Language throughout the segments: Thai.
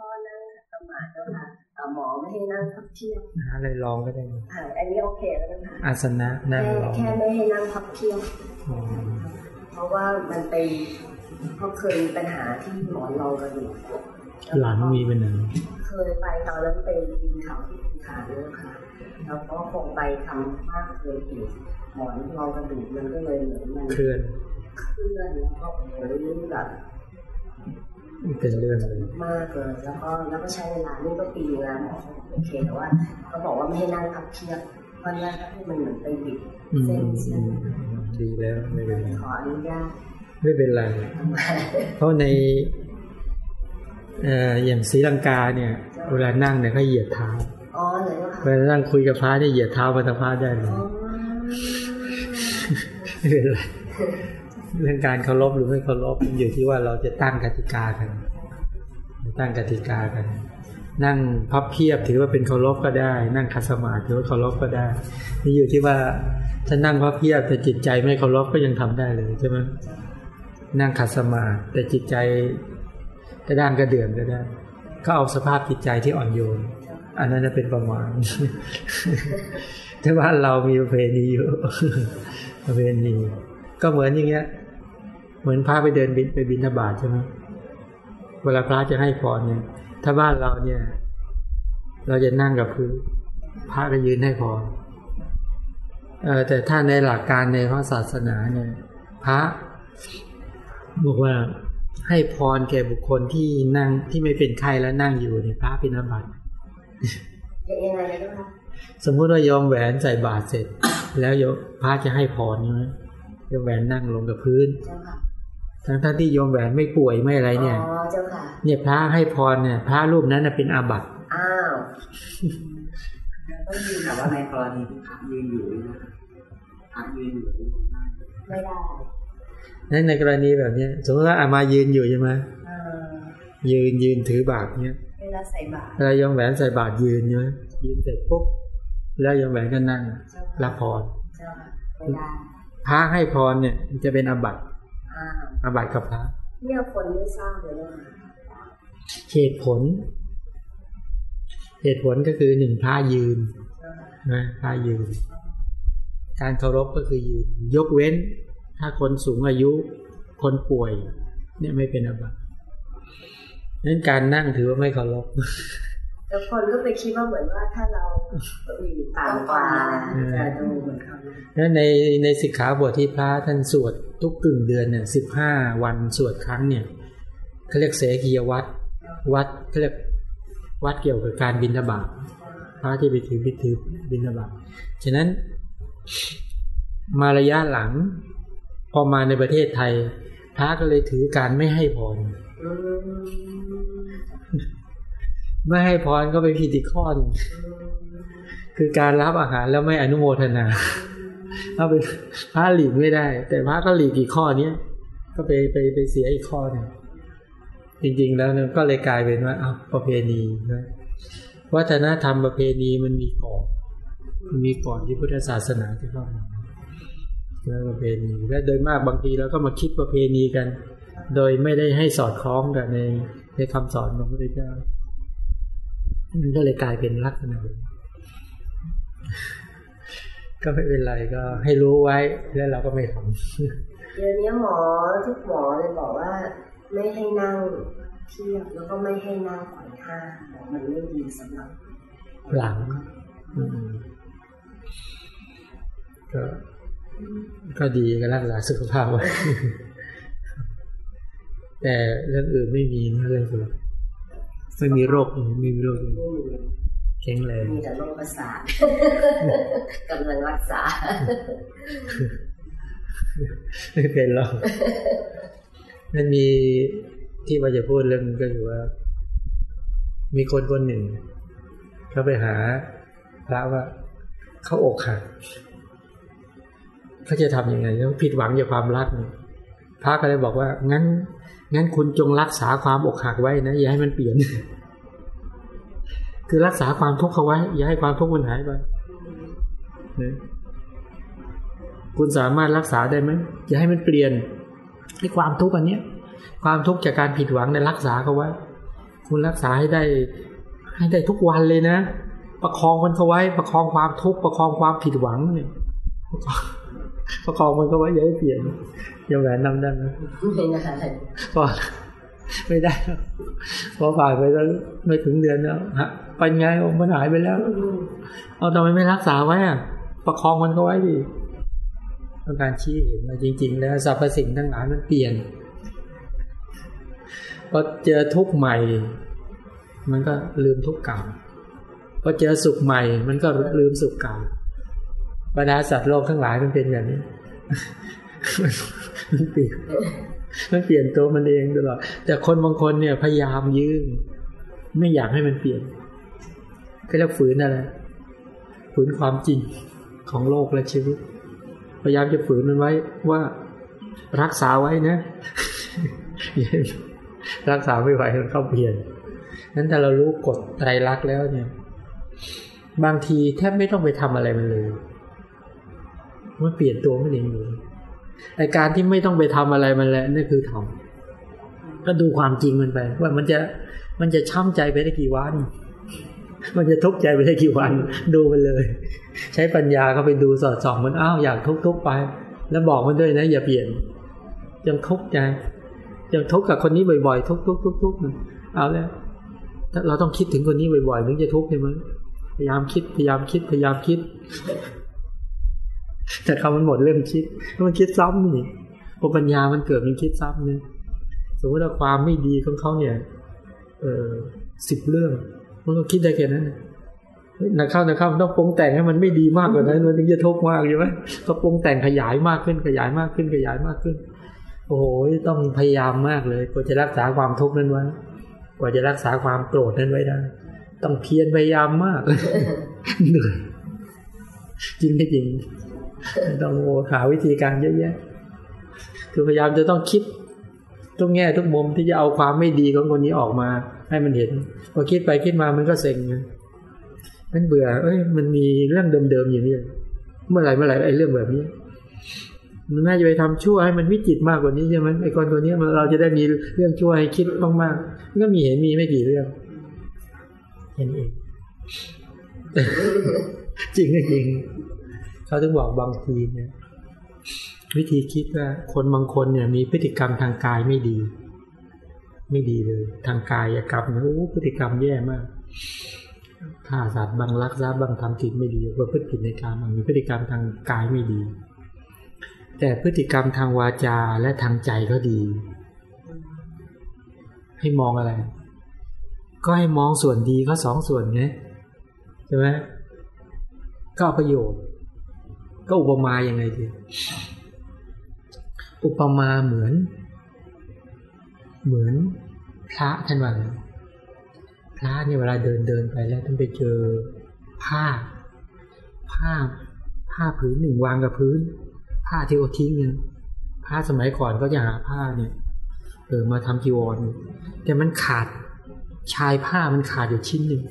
พ่อนั่งขัดสมาธิเจ้าค่ะอ่าหมอไม่ให้นั่งพับเพียบหาอะไรลองก็ได้อ่าอันนี้โอเคแล้วนะคะอาสนะนั่งแค่ลองแค่ไม่ให้นั่งพับเพียบอืมเพราะว่ามันไปเขาเคยมีปัญหาที่หมอนรองกระดูกหลังมีปัญหาเคยไปตอนนั้นไปปีนเขาที่ภูฐานเนี่ยค่ะแล้วก็คงไปทำมากเกินเหตุหมอนรองกระดูกมันก็เลยเหมือนมันเคลื่อนเคลื่อนแล้วก็โอ้โหแบบ เป็นเรื่องเลยมากเลยแล้วก็แล้วก็ใช้เวลานี่ก็ปีนึงแล้วหมอโอเคแต่ว่าเขาบอกว่าไม่ให้นั่งพับเพียบเพราะนั่งให้มันเหมือนไปบิดอืมเส้นเส้นดีแล้วไม่เป็นไรขออนุญาตไม่เป็นไรทำมาเพราะในเอ่ออย่างศรีลังกาเนี่ยเวลานั่งเนี่ยเขาเหยียดเท้าอ๋อเลยว่าเวลานั่งคุยกับพระเนี่ยเหยียดเท้ามาทางพระได้เลอ๋ยอไม่เป็นไร เรื่องการเคารพหรือไม่เคารพมันอยู่ที่ว่าเราจะตั้งกติกากัน ตั้งกติกากัน นั่งพับเพียบถือว่าเป็นเคารพก็ได้ นั่งคัสมาถือว่าเคารพก็ได้นี่อยู่ที่ว่าถ้านั่งพับเพียบแต่จิตใจไม่เคารพก็ยังทำได้เลยใช่ไหมนั่งขัสมาแต่จิตใจกระด้างกระเดื่องก็ได้ ก็เอาสภาพจิตใจที่อ่อนโยน อันนั้นจะเป็นประมาณแต่ว่าเรามีประเพณีอยู่ประเพณีก็เหมือนอย่างเงี้ย เหมือนพระไปเดินบินไปบินทบาทใช่ไหมเวลาพระจะให้พรเนี่ย ถ้าบ้านเราเนี่ย เราจะนั่งกับพื้นพระก็ยืนให้พรเออแต่ถ้าในหลักการในพระศาสนาเนี่ย พระบอกว่าให้พรแก่บุคคลที่นั่งที่ไม่เป็นไข้และนั่งอยู่เนี่ยพระเป็นอาบัติยังไงนะคะสมมุติว่ายอมแหวนใส่บาตรเสร็จ แล้วโยมพระจะให้พรใช่ไหมโยมแหวนนั่งลงกับพื้นเจ้าค่ะ ทั้งท่านที่โยมแหวนไม่ป่วยไม่อะไรเนี่ยอ๋อเจ้าค่ะเนี่ยพระให้พรเนี่ยพระรูปนั้นน่ะเป็นอาบัติอ้าวต้องยืนแต่ว่าในกรณีที่พระยืนอยู่นี่นะครับพระยืนอยู่นี่ได้ไม่ได้นั้นในกรณีแบบเนี้ยสมมติว่าอามายืนอยู่ใช่ไหมเออยืนยืนถือบาตรเนี่ยเวลาใส่บาตรเวลายอมแหวนใส่บาตรยืนใช่ไหมยืนเสร็จปุ๊บแล้วยอมแหวนก็นั่งเจ้าค่ะรับพรเจ้าค่ะไม่ได้พระให้พรเนี่ยมันจะเป็นอาบัติ อ้าวอาบัติกับพระเนี่ยคนไม่ทราบเลยนะเหตุผล เหตุผลก็คือหนึ่งพระยืนเจ้าค่ะนะพระยืน การเคารพก็คือยืน ยกเว้น ถ้าคนสูงอายุคนป่วย เนี่ยไม่เป็นอาบัตินั้นการนั่งถือว่าไม่เคารพแล้วคนก็ไปคิดว่าเหมือนว่าถ้าเราอยู่ต่ำกว่าจะดูเหมือนเขา แล้วในในสิกขาบทที่พระท่านสวดทุกกึ่งเดือนเนี่ยสิบห้าวันสวดครั้งเนี่ยเขาเรียกเสกียวัดวัดเขาเรียกวัดเกี่ยวกับการบินบาตพระที่ไปถือพิธีบินบาตฉะนั้นมาระยะหลัง พอมาในประเทศไทย พระก็เลยถือการไม่ให้พรไม่ให้พรก็ไปผิดอีกข้อนคือการรับอาหารแล้วไม่อนุโมทนา เอาไปพระหลีกไม่ได้ แต่พระก็หลีกอีกข้อเนี้ยก็ไปไปไปเสียอีกข้อหนึ่งจริง ๆ แล้วเนี่ยก็เลยกลายเป็นว่าอ้าประเพณีนะวัฒนธรรมประเพณีมันมีก่อนมันมีก่อนที่พุทธศาสนาที่เข้ามาแล้วประเพณีและโดยมากบางทีเราก็มาคิดประเพณีกัน โดยไม่ได้ให้สอดคล้องกับในในคำสอนของพระพุทธเจ้ามันก็เลยกลายเป็นลักษณะ ก็ไม่เป็นไรก็ให้รู้ไว้แล้วเราก็ไม่ทำเดี๋ยวนี้หมอทุกหมอเลยบอกว่า ไม่ให้นั่งเทียบแล้วก็ไม่ให้นั่งขวายห้างบอกมันไม่ดีสำหรับหลังอืมก็ก็ดีก็รักษาสุขภาพไว้แต่เรื่องอื่นไม่มีนะเรื่องอื่นไม่มีโรคอื่นไม่มีโรคอื่น ไม่มีแข็งแรงมีแต่โรคประสาทกำลังรักษาไม่เป็นหรอกมันมีที่ว่าจะพูดเรื่องก็คือว่า มีคนคนหนึ่งเขาไปหาพระว่าเขาอกหักเขาจะทำยังไงเขาผิดหวังจากความรักเนี่ยพระก็เลยบอกว่างั้นงั้นคุณจงรักษาความอกหักไว้นะอย่าให้มันเปลี่ยน คือรักษาความทุกข์เขาไว้ อย่าให้ความทุกข์มันหายไปนะคุณสามารถรักษาได้ไหมอย่าให้มันเปลี่ยนให้ความทุกข์อันเนี้ย ความทุกข์จากการผิดหวังในยรักษาเขาไว้ คุณรักษาให้ได้ ให้ได้ทุกวันเลยนะ ประคองมันเขาไว้ ประคองความทุกข์ประคองความผิดหวังเนี่ยประคองมันเขาไว้อย่าให้เปลี่ยนอย่าแหวนนำได้ไหมไม่นานก็ ไม่ได้หรอกพอผ่านไปแล้วไม่ถึงเดือนแล้วฮะไปไงมันหายไปแล้ว เอาทำไมไม่รักษาไว้อะประคองมันก็ไว้ดิต้องการชี้เห็นว่าจริง ๆ แล้วสรรพสิ่งทั้งหลายมันเปลี่ยนพอเจอทุกข์ใหม่ มันก็ลืมทุกข์เก่าพอเจอสุขใหม่ มันก็ลืมสุขเก่าบรรดาสัตว์โลกทั้งหลายมันเป็นอย่างนี้มันเปลี่ยน มันเปลี่ยนตัวมันเองตลอด แต่คนบางคนเนี่ยพยายามยืมไม่อยากให้มันเปลี่ยนก็เรียกฝืนอะไรฝืนความจริงของโลกและชีวิต พยายามจะฝืนมันไว้ว่ารักษาไว้นะ รักษาไม่ไหวมันเข้าเปลี่ยนนั้นถ้าเรารู้กฎไตรลักษณ์แล้วเนี่ย บางทีแทบไม่ต้องไปทำอะไรมันเลย มันเปลี่ยนตัวมันเองเลย ไอการที่ไม่ต้องไปทำอะไรมันแล้วนั่นคือทำก็ดูความจริงมันไป ว่ามันจะมันจะช้ำใจไปได้กี่วัน มันจะทุกข์ใจไปได้กี่วัน ดูมันเลย ใช้ปัญญาเข้าไปดูสอดส่องมันอ้าวอยากทุกข์ทุกข์ไป แล้วบอกมันด้วยนะ อย่าเปลี่ยนยังทุกข์ใจยังทุกข์กับคนนี้บ่อยๆ ทุกข์ทุกข์ทุกข์ทุกข์เอาแล้วเราต้องคิดถึงคนนี้บ่อยๆถึงจะทุกข์ใช่ไหมพยายามคิดพยายามคิดพยายามคิด แต่คำมันหมดเรื่องคิดมันคิดซ้ำนี่พอปัญญามันเกิดมันคิดซ้ำนี่สมมติว่าความไม่ดีของเขาเนี่ย เออสิบเรื่องมันก็คิดได้แค่นั้นนักเข้านักเข้ามันต้องปรุงแต่งให้มันไม่ดีมากกว่านั้นมันถึงจะทุกข์มากใช่ไหมก็ปรุงแต่งขยายมากขึ้นขยายมากขึ้นขยายมากขึ้น โอ้โหต้องพยายามมากเลยกว่าจะรักษาความทุกข์นั้นไว้กว่าจะรักษาความโกรธนั้นไว้ได้ ต้องเพียรพยายามมากเหนื่อยจริงไม่จริง ต้องหาวิธีการเยอะแยะคือพยายามจะต้องคิดทุกแง่ทุกมุมที่จะเอาความไม่ดีของคนนี้ออกมา ให้มันเห็น พอคิดไปคิดมามันก็เซ็งมันเบื่อ เอ้ย มันมีเรื่องเดิมๆอยู่นี่เมื่อไหร่เมื่อไหร่ไอ้เรื่องแบบนี้ มันน่าจะไปทำชั่วให้มันวิจิตมากกว่านี้ใช่ไหมไอ้คนตัวนี้เราจะได้มีเรื่องชั่วให้คิดมากๆก็มีเห็นมีไม่กี่เรื่องเห็นเองจริงจริง เขาถึงบอกบางทีเนี่ยวิธีคิดว่าคนบางคนเนี่ยมีพฤติกรรมทางกายไม่ดี ไม่ดีเลย ทางกายกรรมเนี่ยโอ้พฤติกรรมแย่มากฆ่าสัตว์บางลักทรัพย์บางทำผิดไม่ดีประพฤติผิดในการบางมีพฤติกรรมทางกายไม่ดี แต่พฤติกรรมทางวาจาและทางใจก็ดี ให้มองอะไร ก็ให้มองส่วนดีก็สองส่วนไงใช่ไหมก็ประโยชน์ ก็อุปมาอย่างไงดีอุปมาเหมือน เหมือนพระท่านว่าพระเนี่ยเวลาเดินเดินไปแล้วท่านไปเจอผ้า ผ้าผ้าผืนหนึ่งวางกับพื้น ผ้าที่โอทิ้งเนี่ยผ้าสมัยก่อนก็จะหาผ้าเนี่ยเออมาทำจีวรแต่มันขาดชายผ้ามันขาดอยู่ชิ้นหนึ่ง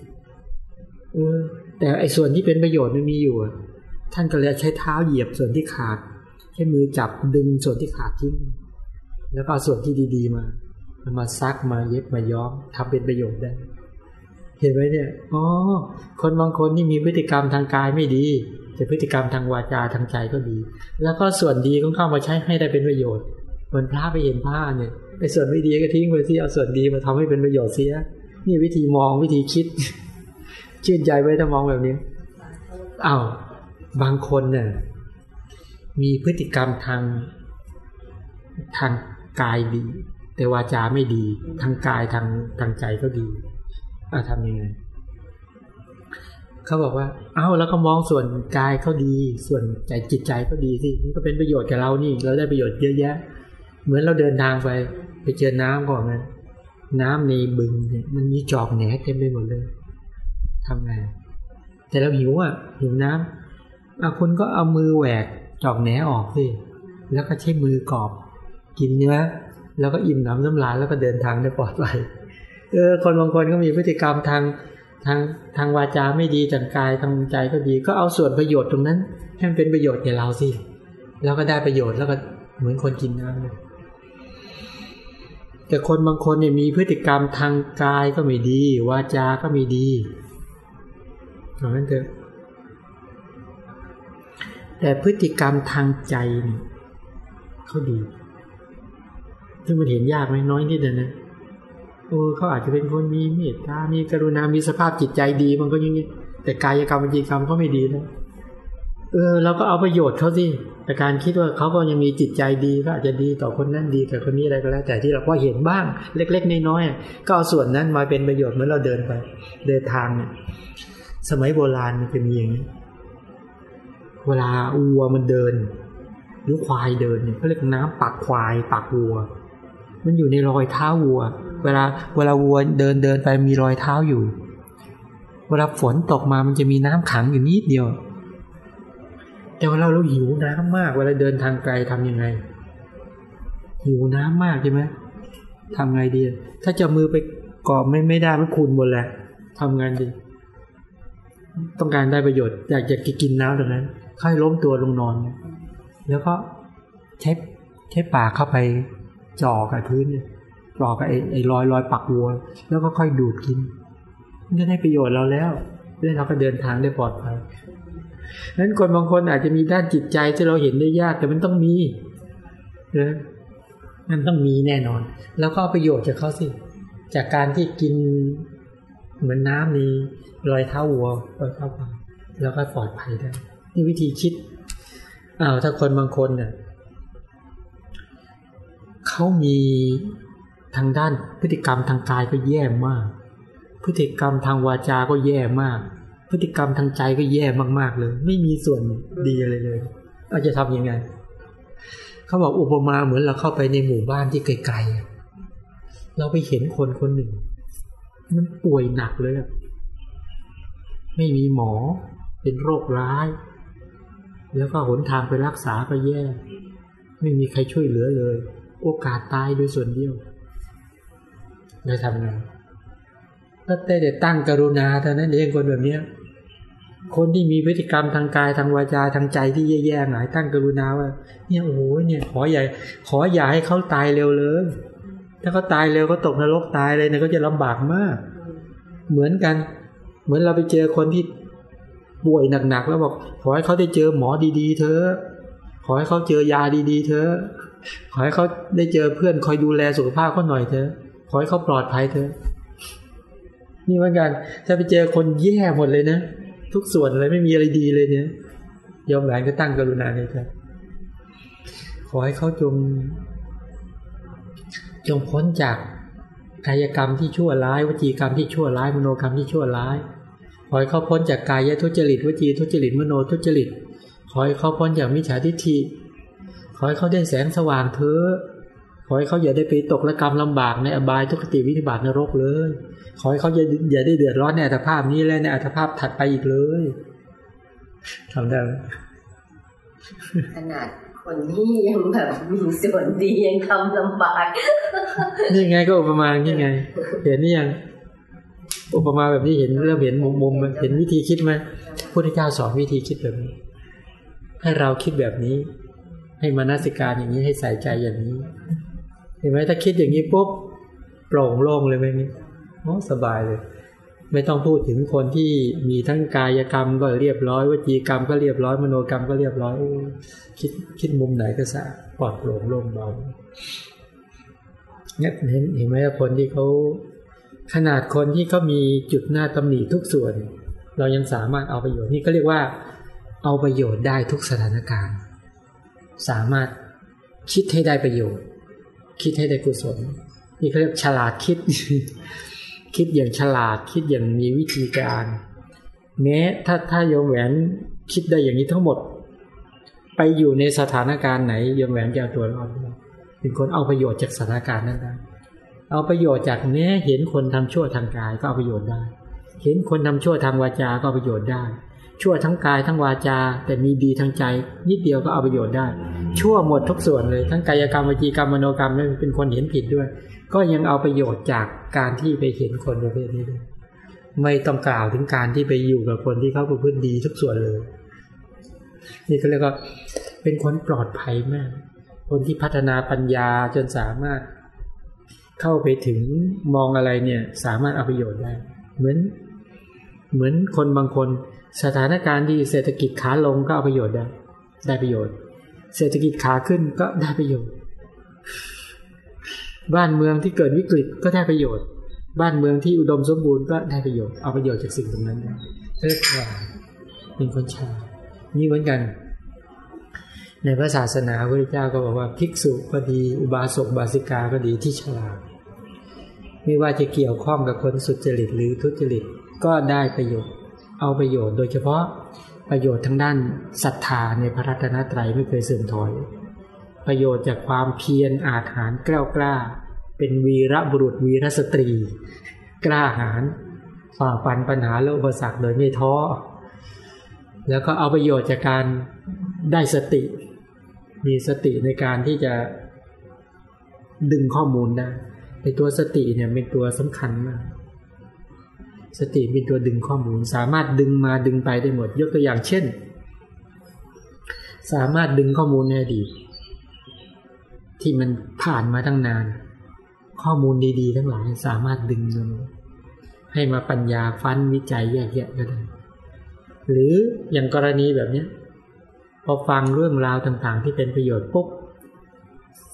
เออแต่ไอ้ส่วนที่เป็นประโยชน์มันมีอยู่ ท่านก็เลยใช้เท้าเหยียบส่วนที่ขาด ใช้มือจับดึงส่วนที่ขาดทิ้ง แล้วก็ส่วนที่ดี ๆ มามาซักมาเย็บมาย้อมทำเป็นประโยชน์ได้ เห็นไหมเนี่ย อ๋อ คนบางคนนี่มีพฤติกรรมทางกายไม่ดี แต่พฤติกรรมทางวาจาทางใจก็ดี แล้วก็ส่วนดีก็เข้ามาใช้ให้ได้เป็นประโยชน์เหมือนพระไปเห็นผ้าเนี่ยไอ้ส่วนไม่ดีก็ทิ้งไปที่เอาส่วนดีมาทำให้เป็นประโยชน์เสีย นี่วิธีมองวิธีคิด ชื่นใจไว้ถ้ามองแบบนี้อ้าว บางคนเนี่ยมีพฤติกรรมทางทางกายดี แต่วาจาไม่ดี ทางกายทางทางใจก็ดีอาทำยังไงเขาบอกว่า เอ้าแล้วก็มองส่วนกายเขาดี ส่วนใจจิตใจก็ดีสิมันก็เป็นประโยชน์กับเรานี่ เราได้ประโยชน์เยอะแยะ เหมือนเราเดินทางไป ไปเจอน้ำก่อนนะน้ำในบึงเนี่ยมันมีจอกแหนเต็มไปหมดเลยทำไงแต่เราหิวอะหิวน้ำอะคุณก็เอามือแหวกจอกแหนออกสิแล้วก็ใช้มือกอบกินเนื้อแล้วก็อิ่มน้ำน้ำลายแล้วก็เดินทางได้ปลอดภัยเออคนบางคนก็มีพฤติกรรมทางทางทางวาจาไม่ดีทางกายทางใจก็ดี ก็เอาส่วนประโยชน์ตรงนั้นให้มันเป็นประโยชน์แก่เราสิแล้วก็ได้ประโยชน์แล้วก็เหมือนคนกินน้ำเลยแต่คนบางคนเนี่ยมีพฤติกรรมทางกายก็ไม่ดี วาจาก็ไม่ดีเพราะนั้นเถอะ แต่พฤติกรรมทางใจเนี่เขาดีซึ่งมันเห็นยากไหมน้อยนิดเดียวนะโอ้เขาอาจจะเป็นคนมีเมตตา มีกรุณา มีสภาพจิตใจดีมันก็ยังแต่กายกรรมวจีกรรมก็ไม่ดีนะเออเราก็เอาประโยชน์เขาสิแต่การคิดว่าเขาก็ยังมีจิตใจดีก็อาจจะดีต่อคนนั้นดีกับคนนี้อะไรก็แล้ว แต่ที่เราก็เห็นบ้าง เล็กๆน้อยๆก็เอาส่วนนั้นมาเป็นประโยชน์เมื่อเราเดินไป เดินทางเนี่ยสมัยโบราณมันจะมีอย่างนี้ เวลาวัวมันเดิน หรือควายเดินเนี่ยเขาเรียกน้ำปักควายปักวัว มันอยู่ในรอยเท้าวัว เวลาเวลาวัวเดินเดินไปมีรอยเท้าอยู่ เวลาฝนตกมามันจะมีน้ำขังอยู่นิดเดียว แต่เวลาเราหิวน้ำมาก เวลาเดินทางไกลทำยังไง หิวน้ำมากใช่ไหมทำไงดี ถ้าจะมือไปกอบไม่ไม่ได้มันคูนหมดแหละทำงานดี ต้องการได้ประโยชน์ อยากจะกินน้ำตรงนั้น ค่อยล้มตัวลงนอน แล้วก็ใช้ใช้ปากเข้าไปจ่อกับพื้นจ่อกับไอ้ไอ้รอยรอยปักวัว แล้วก็ค่อยดูดกินนจะได้ประโยชน์เราแล้วแล้วเราก็เดินทางได้ปลอดภัยนั้นคนบางคนอาจจะมีด้านจิตใจที่เราเห็นได้ยากแต่มันต้องมีนะมันต้องมีแน่นอน แล้วก็ประโยชน์จากเขาสิ จากการที่กินเหมือนน้ำนี้รอยเท้าวัวรอยเท้าควายแล้วก็ปลอดภัยได้ นี่วิธีคิดอ้าวถ้าคนบางคนเนี่ยเขามีทางด้านพฤติกรรมทางกายก็แย่มาก พฤติกรรมทางวาจาก็แย่มาก พฤติกรรมทางใจก็แย่มากๆเลย ไม่มีส่วนดีอะไรเลยเราจะทำยังไงเขาบอกอุปมาเหมือนเราเข้าไปในหมู่บ้านที่ไกลๆเราไปเห็นคนคนหนึ่ง มันป่วยหนักเลย ไม่มีหมอ เป็นโรคร้าย แล้วก็หนทางไปรักษาก็แย่ ไม่มีใครช่วยเหลือเลย โอกาสตายโดยส่วนเดียวเลยทำไงก็ได้แต่ตั้งกรุณาเท่านั้นเองคนแบบนี้คนที่มีพฤติกรรมทางกายทางวาจาทางใจที่แย่ๆหน่อยตั้งกรุณาว่า เนี่ยโอ้โหเนี่ยขออย่าขออย่าให้เขาตายเร็วเลย ถ้าเขาตายเร็วก็ตกนรกตายเลยเนี่ยก็จะลำบากมาก เหมือนกัน เหมือนเราไปเจอคนที่ ป่วยหนักๆแล้วบอกขอให้เขาได้เจอหมอดีๆเถอขอให้เขาเจอยาดีๆเถอขอให้เขาได้เจอเพื่อนคอยดูแลสุขภาพเขาหน่อยเถอขอให้เขาปลอดภัยเถอนี่เหมือนกัน ถ้าไปเจอคนแย่หมดเลยนะ ทุกส่วนเลยไม่มีอะไรดีเลยเนี่ยยอมแหวนก็ตั้งกรุณาเลยครับ ขอให้เขาจง จงพ้นจากกายกรรมที่ชั่วร้ายวจีกรรมที่ชั่วร้ายมโนกรรมที่ชั่วร้าย ขอให้เขาพ้นจากกายทุจริตวจีทุจริตมโนทุจริต ขอให้เขาพ้นจากมิจฉาทิฏฐิ ขอให้เขาได้แสงสว่างเถอะ ขอให้เขาอย่าได้ไปตกละกรรมลำบากในอบายทุกติวิธิบาตนรกเลย ขอให้เขาอย่าอย่าได้เดือดร้อนในอัตภาพนี้และในอัตภาพถัดไปอีกเลยทำได้ไหมขนาดคนที่ยังแบบมีส่วนดียังทำลำบาก นี่ไงก็อุปมานี่ไง เห็นนี่ยัง อุปมาแบบนี้เห็นเริ่มเห็นมุมมุมเห็นวิธีคิดไหมพุทธเจ้าสอนวิธีคิดแบบนี้ ให้เราคิดแบบนี้ ให้มานาสิการอย่างนี้ให้ใส่ใจอย่างนี้ เห็นไหมถ้าคิดอย่างนี้ปุ๊บโปร่งโล่งเลยไหมนี่โอ้สบายเลย ไม่ต้องพูดถึงคนที่มีทั้งกายกรรมก็เรียบร้อยวจีกรรมก็เรียบร้อยมโนกรรมก็เรียบร้อยอคิดคิดมุมไหนก็สะปลอดโปร่งโล่งเบาเนี่ยเห็นเห็นไหมว่าคนที่เขา ขนาดคนที่เขามีจุดหน้าตำหนิทุกส่วน เรายังสามารถเอาประโยชน์นี่ก็เรียกว่า เอาประโยชน์ได้ทุกสถานการณ์ สามารถคิดให้ได้ประโยชน์ คิดให้ได้กุศล นี่เขาเรียกฉลาดคิด คิดอย่างฉลาดคิดอย่างมีวิธีการแม้ถ้าถ้าโยมแหวนคิดได้อย่างนี้ทั้งหมด ไปอยู่ในสถานการณ์ไหนโยมแหวนจะเอาตัวรอดเป็นคนเอาประโยชน์จากสถานการณ์นั้นได้ เอาประโยชน์จากแม้เห็นคนทำชั่วทางกายก็เอาประโยชน์ได้ เห็นคนทำชั่วทางวาจาก็เอาประโยชน์ได้ ชั่วทั้งกายทั้งวาจา แต่มีดีทางใจ นิดเดียวก็เอาประโยชน์ได้ ชั่วหมดทุกส่วนเลยทั้งกายกรรมวจีกรรมมโนกรรมนั่เป็นคนเห็นผิดด้วย ก็ยังเอาประโยชน์จากการที่ไปเห็นคนประเภทนี้ด้วยไม่ต้องกล่าวถึงการที่ไปอยู่กับคนที่เขาประพฤติดีทุกส่วนเลย นี่ก็เรียกว่าเป็นคนปลอดภัยมาก คนที่พัฒนาปัญญาจนสามารถ เข้าไปถึงมองอะไรเนี่ยสามารถเอาประโยชน์ได้ เหมือน เหมือนคนบางคน สถานการณ์ที่เศรษฐกิจขาลงก็เอาประโยชน์ได้ ได้ประโยชน์ เศรษฐกิจขาขึ้นก็ได้ประโยชน์ บ้านเมืองที่เกิดวิกฤตก็ได้ประโยชน์ บ้านเมืองที่อุดมสมบูรณ์ก็ได้ประโยชน์เอาประโยชน์จากสิ่งตรงนั้นได้เรียกว่าเป็นคนฉลานี่เหมือนกันในพระศาสนาพระเจ้าก็บอกว่าภิกษุก็ดี อุบาสกบาสิกาก็ดีที่ฉลาด ไม่ว่าจะเกี่ยวข้องกับคนสุจริตหรือทุจริตก็ได้ประโยชน์ เอาประโยชน์โดยเฉพาะประโยชน์ทางด้านศรัทธาในพระรัตนตรัยไม่เคยเสื่อมถอย ประโยชน์จากความเพียรอาถรรพ์กล้ากล้า เป็นวีระบุรุษวีรสตรี กล้าหาญฝ่าฟันปัญหาและอุปสรรคโดยไม่ท้อแล้วก็เอาประโยชน์จากการได้สติ มีสติในการที่จะดึงข้อมูลได้ ในตัวสติเนี่ยเป็นตัวสำคัญมาก สติเป็นตัวดึงข้อมูล สามารถดึงมาดึงไปได้หมด ยกตัวอย่างเช่น สามารถดึงข้อมูลในอดีตที่มันผ่านมาตั้งนาน ข้อมูลดีๆ ทั้งหลายสามารถดึงมันให้มาปัญญาฟันวิจัยแยกแยะก็ได้หรืออย่างกรณีแบบเนี้ยพอฟังเรื่องราวต่างๆ ที่เป็นประโยชน์ปุ๊บ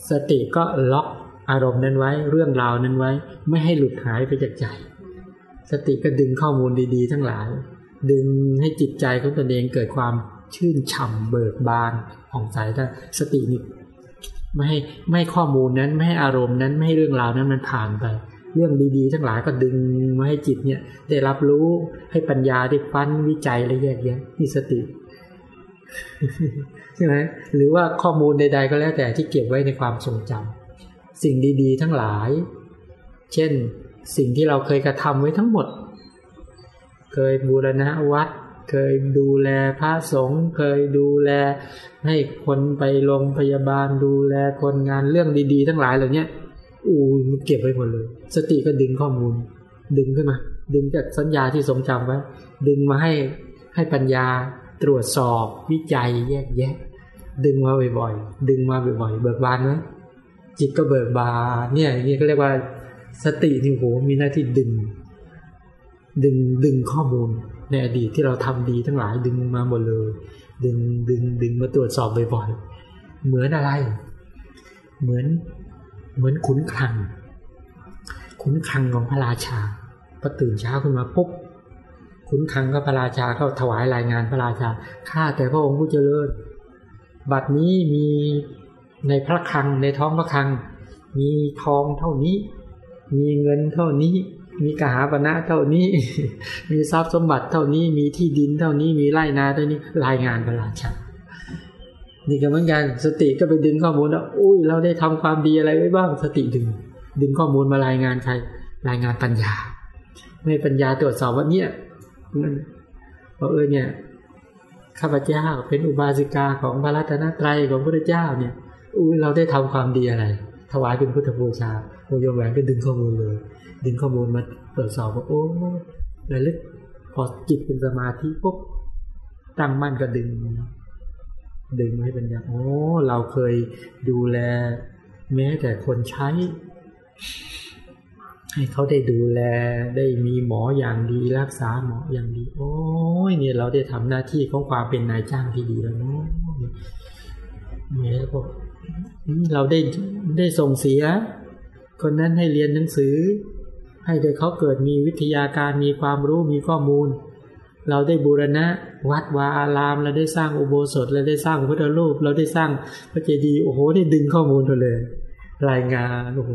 สติก็ล็อก อารมณ์นั้นไว้ เรื่องราวนั้นไว้ ไม่ให้หลุดหายไปจากใจ สติก็ดึงข้อมูลดี ๆ ทั้งหลาย ดึงให้จิตใจของตนเองเกิดความชื่นฉ่ำเบิกบานผ่องใสได้สตินี่ไม่ให้ไม่ให้ข้อมูลนั้นไม่ให้อารมณ์นั้นไม่ให้เรื่องราวนั้นมันผ่านไป เรื่องดีๆ ทั้งหลายก็ดึงมาให้จิตเนี่ย ได้รับรู้ให้ปัญญาได้ฟันวิจัยและแยกแยะนี่สติใช่ไหมหรือว่าข้อมูลใด ๆ ก็แล้วแต่ที่เก็บไว้ในความทรงจำ สิ่งดี ๆ ทั้งหลาย เช่นสิ่งที่เราเคยกระทำไว้ทั้งหมด เคยบูรณะวัด เคยดูแลพระสงฆ์เคยดูแล ให้คนไปโรงพยาบาลดูแลคนงานเรื่องดี ๆ ทั้งหลายเหล่านี้อู้มันเก็บไว้หมดเลย สติก็ดึงข้อมูล ดึงขึ้นมา ดึงจากสัญญาที่ทรงจำไว้ ดึงมาให้ให้ปัญญาตรวจสอบวิจัยแยกแยะ ดึงมาบ่อยๆ ดึงมาบ่อยๆ เบิกบานไหม จิตก็เบิกบานเนี่ยอย่างนี้ก็เรียกว่าสตินี่โหมีหน้าที่ดึง ดึงดึงข้อมูลในอดีตที่เราทำดีทั้งหลายดึงมาหมดเลย ดึงดึงดึงมาตรวจสอบบ่อยๆเหมือนอะไร เหมือนเหมือนขุนคลัง ขุนคลังของพระราชาพอตื่นเช้าขึ้นมาปุ๊บขุนคลังก็พระราชาก็ถวายรายงานพระราชาข้าแต่พระองค์ผู้เจริญบัดนี้มี ในพระคลังในท้องพระคลัง มีทองเท่านี้ มีเงินเท่านี้ มีกหาปณะเท่านี้ มีทรัพย์สมบัติเท่านี้ มีที่ดินเท่านี้ มีไร่นาเท่านี้ รายงานพระราชานี่ก็เหมือนกันสติก็ไปดึงข้อมูลว่าอุ้ยเราได้ทำความดีอะไรไว้บ้างสติดึง ดึงข้อมูลมารายงานใครรายงานปัญญาให้ปัญญาตรวจสอบว่าเนี่ยมันว่าเออเนี่ยข้าพเจ้าเป็นอุบาสิกาของพระรัตนตรัยของพระเจ้าเนี่ย เราได้ทำความดีอะไร ถวายเป็นพุทธบูชาโอโยมแหวนก็ดึงข้อมูลเลย ดึงข้อมูลมาตรวจสอบว่าโอ้ระลึกพอจิตเป็นสมาธิปุ๊บตั้งมั่นก็ดึง ดึงให้เปัญญางโอ้เราเคยดูแล แม้แต่คนใช้ ให้เขาได้ดูแลได้มีหมออย่างดีรักษาหมออย่างดี โอ้ยเนี่ยเราได้ทำหน้าที่ของความเป็นนายจ้างที่ดีแล้วเนาะเนี่ยแล้วก็ เราได้ได้ส่งเสีย คนนั้นให้เรียนหนังสือ ให้ได้เขาเกิดมีวิทยาการมีความรู้มีข้อมูล เราได้บูรณะ วัดวาอาราม เราได้สร้างอุโบสถ เราได้สร้างพุทธรูป เราได้สร้างพระเจดีย์โอ้โหได้ดึงข้อมูลมาเลย รายงานโอ้โห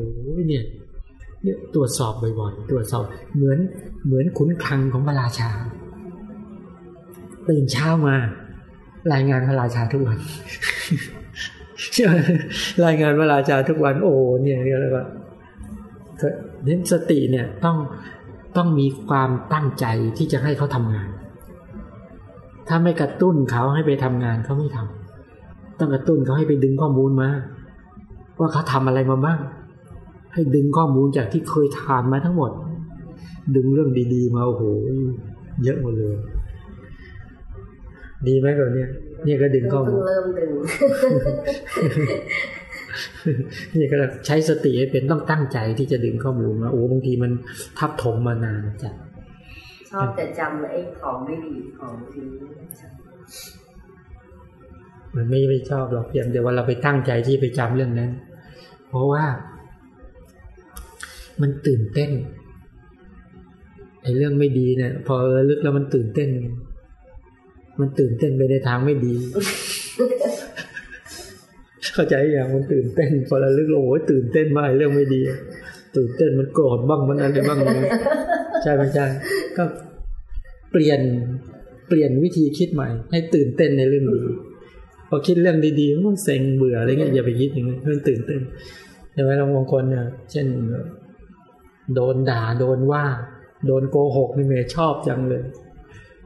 เนี่ยเนี่ยตรวจสอบบ่อยๆตรวจสอบเหมือนเหมือนขุนคลังของพระราชาตื่นเช้ามารายงานพระราชาทุกวัน รายงานพระราชาทุกวันโอ้เนี่ยเรียกว่าเน้นสติเนี่ยต้องต้องมีความตั้งใจที่จะให้เขาทำงาน ถ้าไม่กระตุ้นเขาให้ไปทำงานเขาไม่ทำต้องกระตุ้นเขาให้ไปดึงข้อมูลมา ว่าเขาทำอะไรมาบ้าง ให้ดึงข้อมูลจากที่เคยทานมาทั้งหมด ดึงเรื่องดี ๆ มาโอ้โหเยอะหมดเลย ดีไหมกับเนี่ยเนี่ยก็ดึงข้อมูลเริ่มดึงนี่ก็ใช้สติให้เป็นต้องตั้งใจที่จะดึงข้อมูลมาโอ้บางทีมันทับถมมานานจัดชอบแต่จำไอ้ของไม่ดีของทิ้งมันไม่ไม่ชอบหรอกเพียงแต่ว่าเราไปตั้งใจที่ไปจำเรื่องนั้น เพราะว่า มันตื่นเต้นไอ้เรื่องไม่ดีเนี่ยพอระลึกแล้วมันตื่นเต้น มันตื่นเต้นไปในทางไม่ดี เข้าใจอย่างมันตื่นเต้น พอระลึกโอ้ยตื่นเต้นมากเรื่องไม่ดี ตื่นเต้นมันโกรธบ้างมันอะไรบ้างนะใช่ไหมใช่ก็เปลี่ยนเปลี่ยนวิธีคิดใหม่ ให้ตื่นเต้นในเรื่องดีพอคิดเรื่องดีๆมันเซ็งเบื่ออะไรเงี้ยอย่าไปคิดอย่างนั้นมันตื่นเต้นใช่ไหมบางคนเนี่ยเช่น โดนด่าโดนว่า โดนโกหกนี่เมย์ชอบจังเลย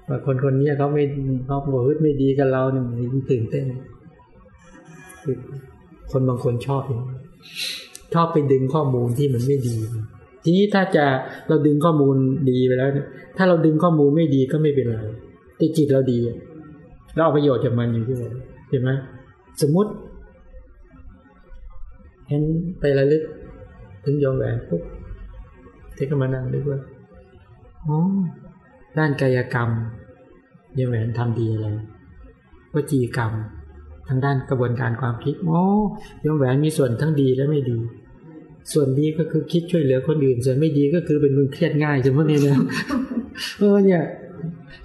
ว่าคนคนนี้เขาไม่เขาบอกเฮ้ยไม่ดีกับเราเนี่ยมันตื่นเต้นคนบางคนชอบองชอบไปดึงข้อมูลที่มันไม่ดี ทีนี้ถ้าจะเราดึงข้อมูลดีไปแล้ว ถ้าเราดึงข้อมูลไม่ดีก็ไม่เป็นไรแต่จิตเราดีเราเอาประโยชน์จากมันอยู่ที่เราเห็นไหมสมมติเห็นไประลึก ถึงโยมแหวนปุ๊บเทก็มานั่งนึกว่าอ๋อ ด้านกายกรรมโยมแหวนทำดีอะไรวจีกรรม ทางด้านกระบวนการความคิดโอ้ยมแหวนมีส่วนทั้งดีและไม่ดี ส่วนดีก็คือคิดช่วยเหลือคนอื่น ส่วนไม่ดีก็คือเป็นคนเครียดง่ายสมมตินี่นะเออเนี่ย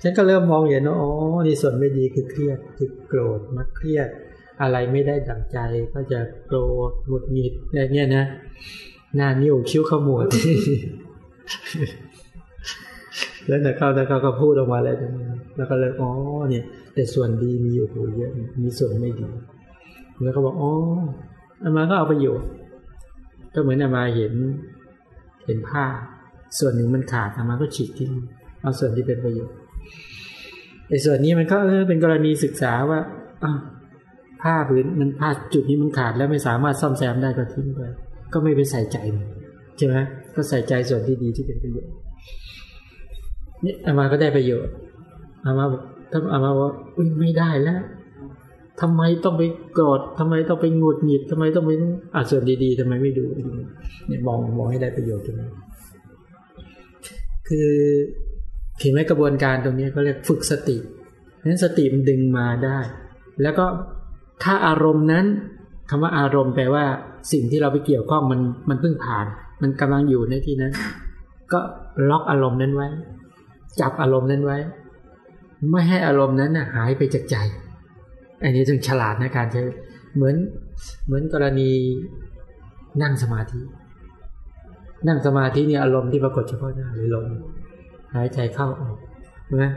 ฉันก็เริ่มมองเห็นว่าอ๋อนี่ส่วนไม่ดีคือเครียดคือโกรธมักเครียด อะไรไม่ได้ดังใจก็จะโกรธหงุดหงิดอะไรเงี้ยนะหน้านิ้วคิ้วขมวด แล้วแต่เขาแต่เขาก็พูดออกมาแล้วแล้วก็เลยอ๋อเนี่ย แต่ส่วนดีมีอยู่โหเยอะมีส่วนไม่ดี แล้วก็บอกอ๋ออามาก็เอาประโยชน์ก็เหมือนอามาเห็น เห็นผ้า ส่วนหนึ่งมันขาดอามาก็ฉีกทิ้งเอาส่วนที่เป็นประโยชน์ไอ้ส่วนนี้มันก็เออเป็นกรณีศึกษาว่าอ้าวผ้าผืนมันผ้าจุดนี้มันขาดแล้วไม่สามารถซ่อมแซมได้ก็ทิ้งไปก็ไม่ไปใส่ใจใช่ไหมก็ใส่ใจส่วนที่ดีที่เป็นประโยชน์ นี่อามาก็ได้ประโยชน์อามาบอกถ้าอามาว่าอุ้ยไม่ได้แล้วทำไมต้องไปโกรธทำไมต้องไปหงุดหงิดทำไมต้องไปอะส่วนดีๆทำไมไม่ดูเนี่ยมองมองให้ได้ประโยชน์ตรงนี้คือเห็นไหมกระบวนการตรงนี้เขาเรียกฝึกสตินั้นสติมันดึงมาได้ แล้วก็ถ้าอารมณ์นั้นคำว่าอารมณ์แปลว่า สิ่งที่เราไปเกี่ยวข้องมันมันเพิ่งผ่าน มันกำลังอยู่ในที่นั้น ก็ล็อกอารมณ์นั้นไว้ จับอารมณ์นั้นไว้ ไม่ให้อารมณ์นั้นนะหายไปจากใจ อันนี้จึงฉลาดในการใช้เหมือนเหมือนกรณีนั่งสมาธิ นั่งสมาธิเนี่ยอารมณ์ที่ปรากฏเฉพาะหน้าหรือลมหายใจเข้าออกนะ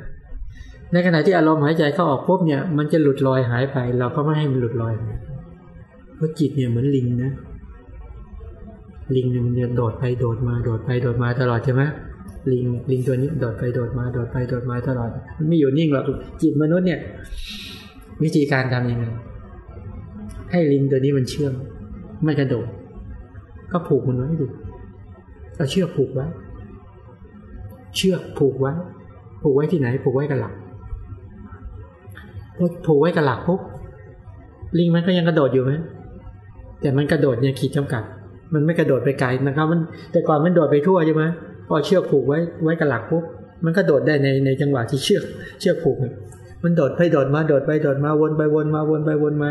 ในขณะที่อารมณ์หายใจเข้าออกปุ๊บเนี่ย มันจะหลุดลอยหายไป เราก็ไม่ให้มันหลุดลอยเพราะจิตเนี่ยเหมือนลิงนะลิงเนี่ยมันจะโดดไปโดดมาโดดไปโดดมาตลอดใช่ไหม ลิงลิงตัวนี้โดดไปโดดมาโดดไปโดดมาตลอด มันไม่อยู่นิ่งหรอกจิตมนุษย์เนี่ย วิธีการทำยังไงให้ลิงตัวนี้มันเชื่องไม่กระโดด ก็ผูกมันไว้ดิเอาเชือกผูกไว้ เชือกผูกไว้ ผูกไว้ที่ไหน ผูกไว้กับหลักพอผูกไว้กับหลักปุ๊บลิงมันก็ยังกระโดดอยู่ไหมแต่มันกระโดดเนี่ยขีดจำกัด มันไม่กระโดดไปไกลนะครับ มันแต่ก่อนมันโดดไปทั่วใช่ไหม อเชือกผูกไว้ไว้กับหลักปุ๊บมันก็โดดได้ในในจังหวะที่เชือกเชือกผูก มันโดดไปโดดมาโดดไปโดดมาวนไปวนมาวนไปวนมา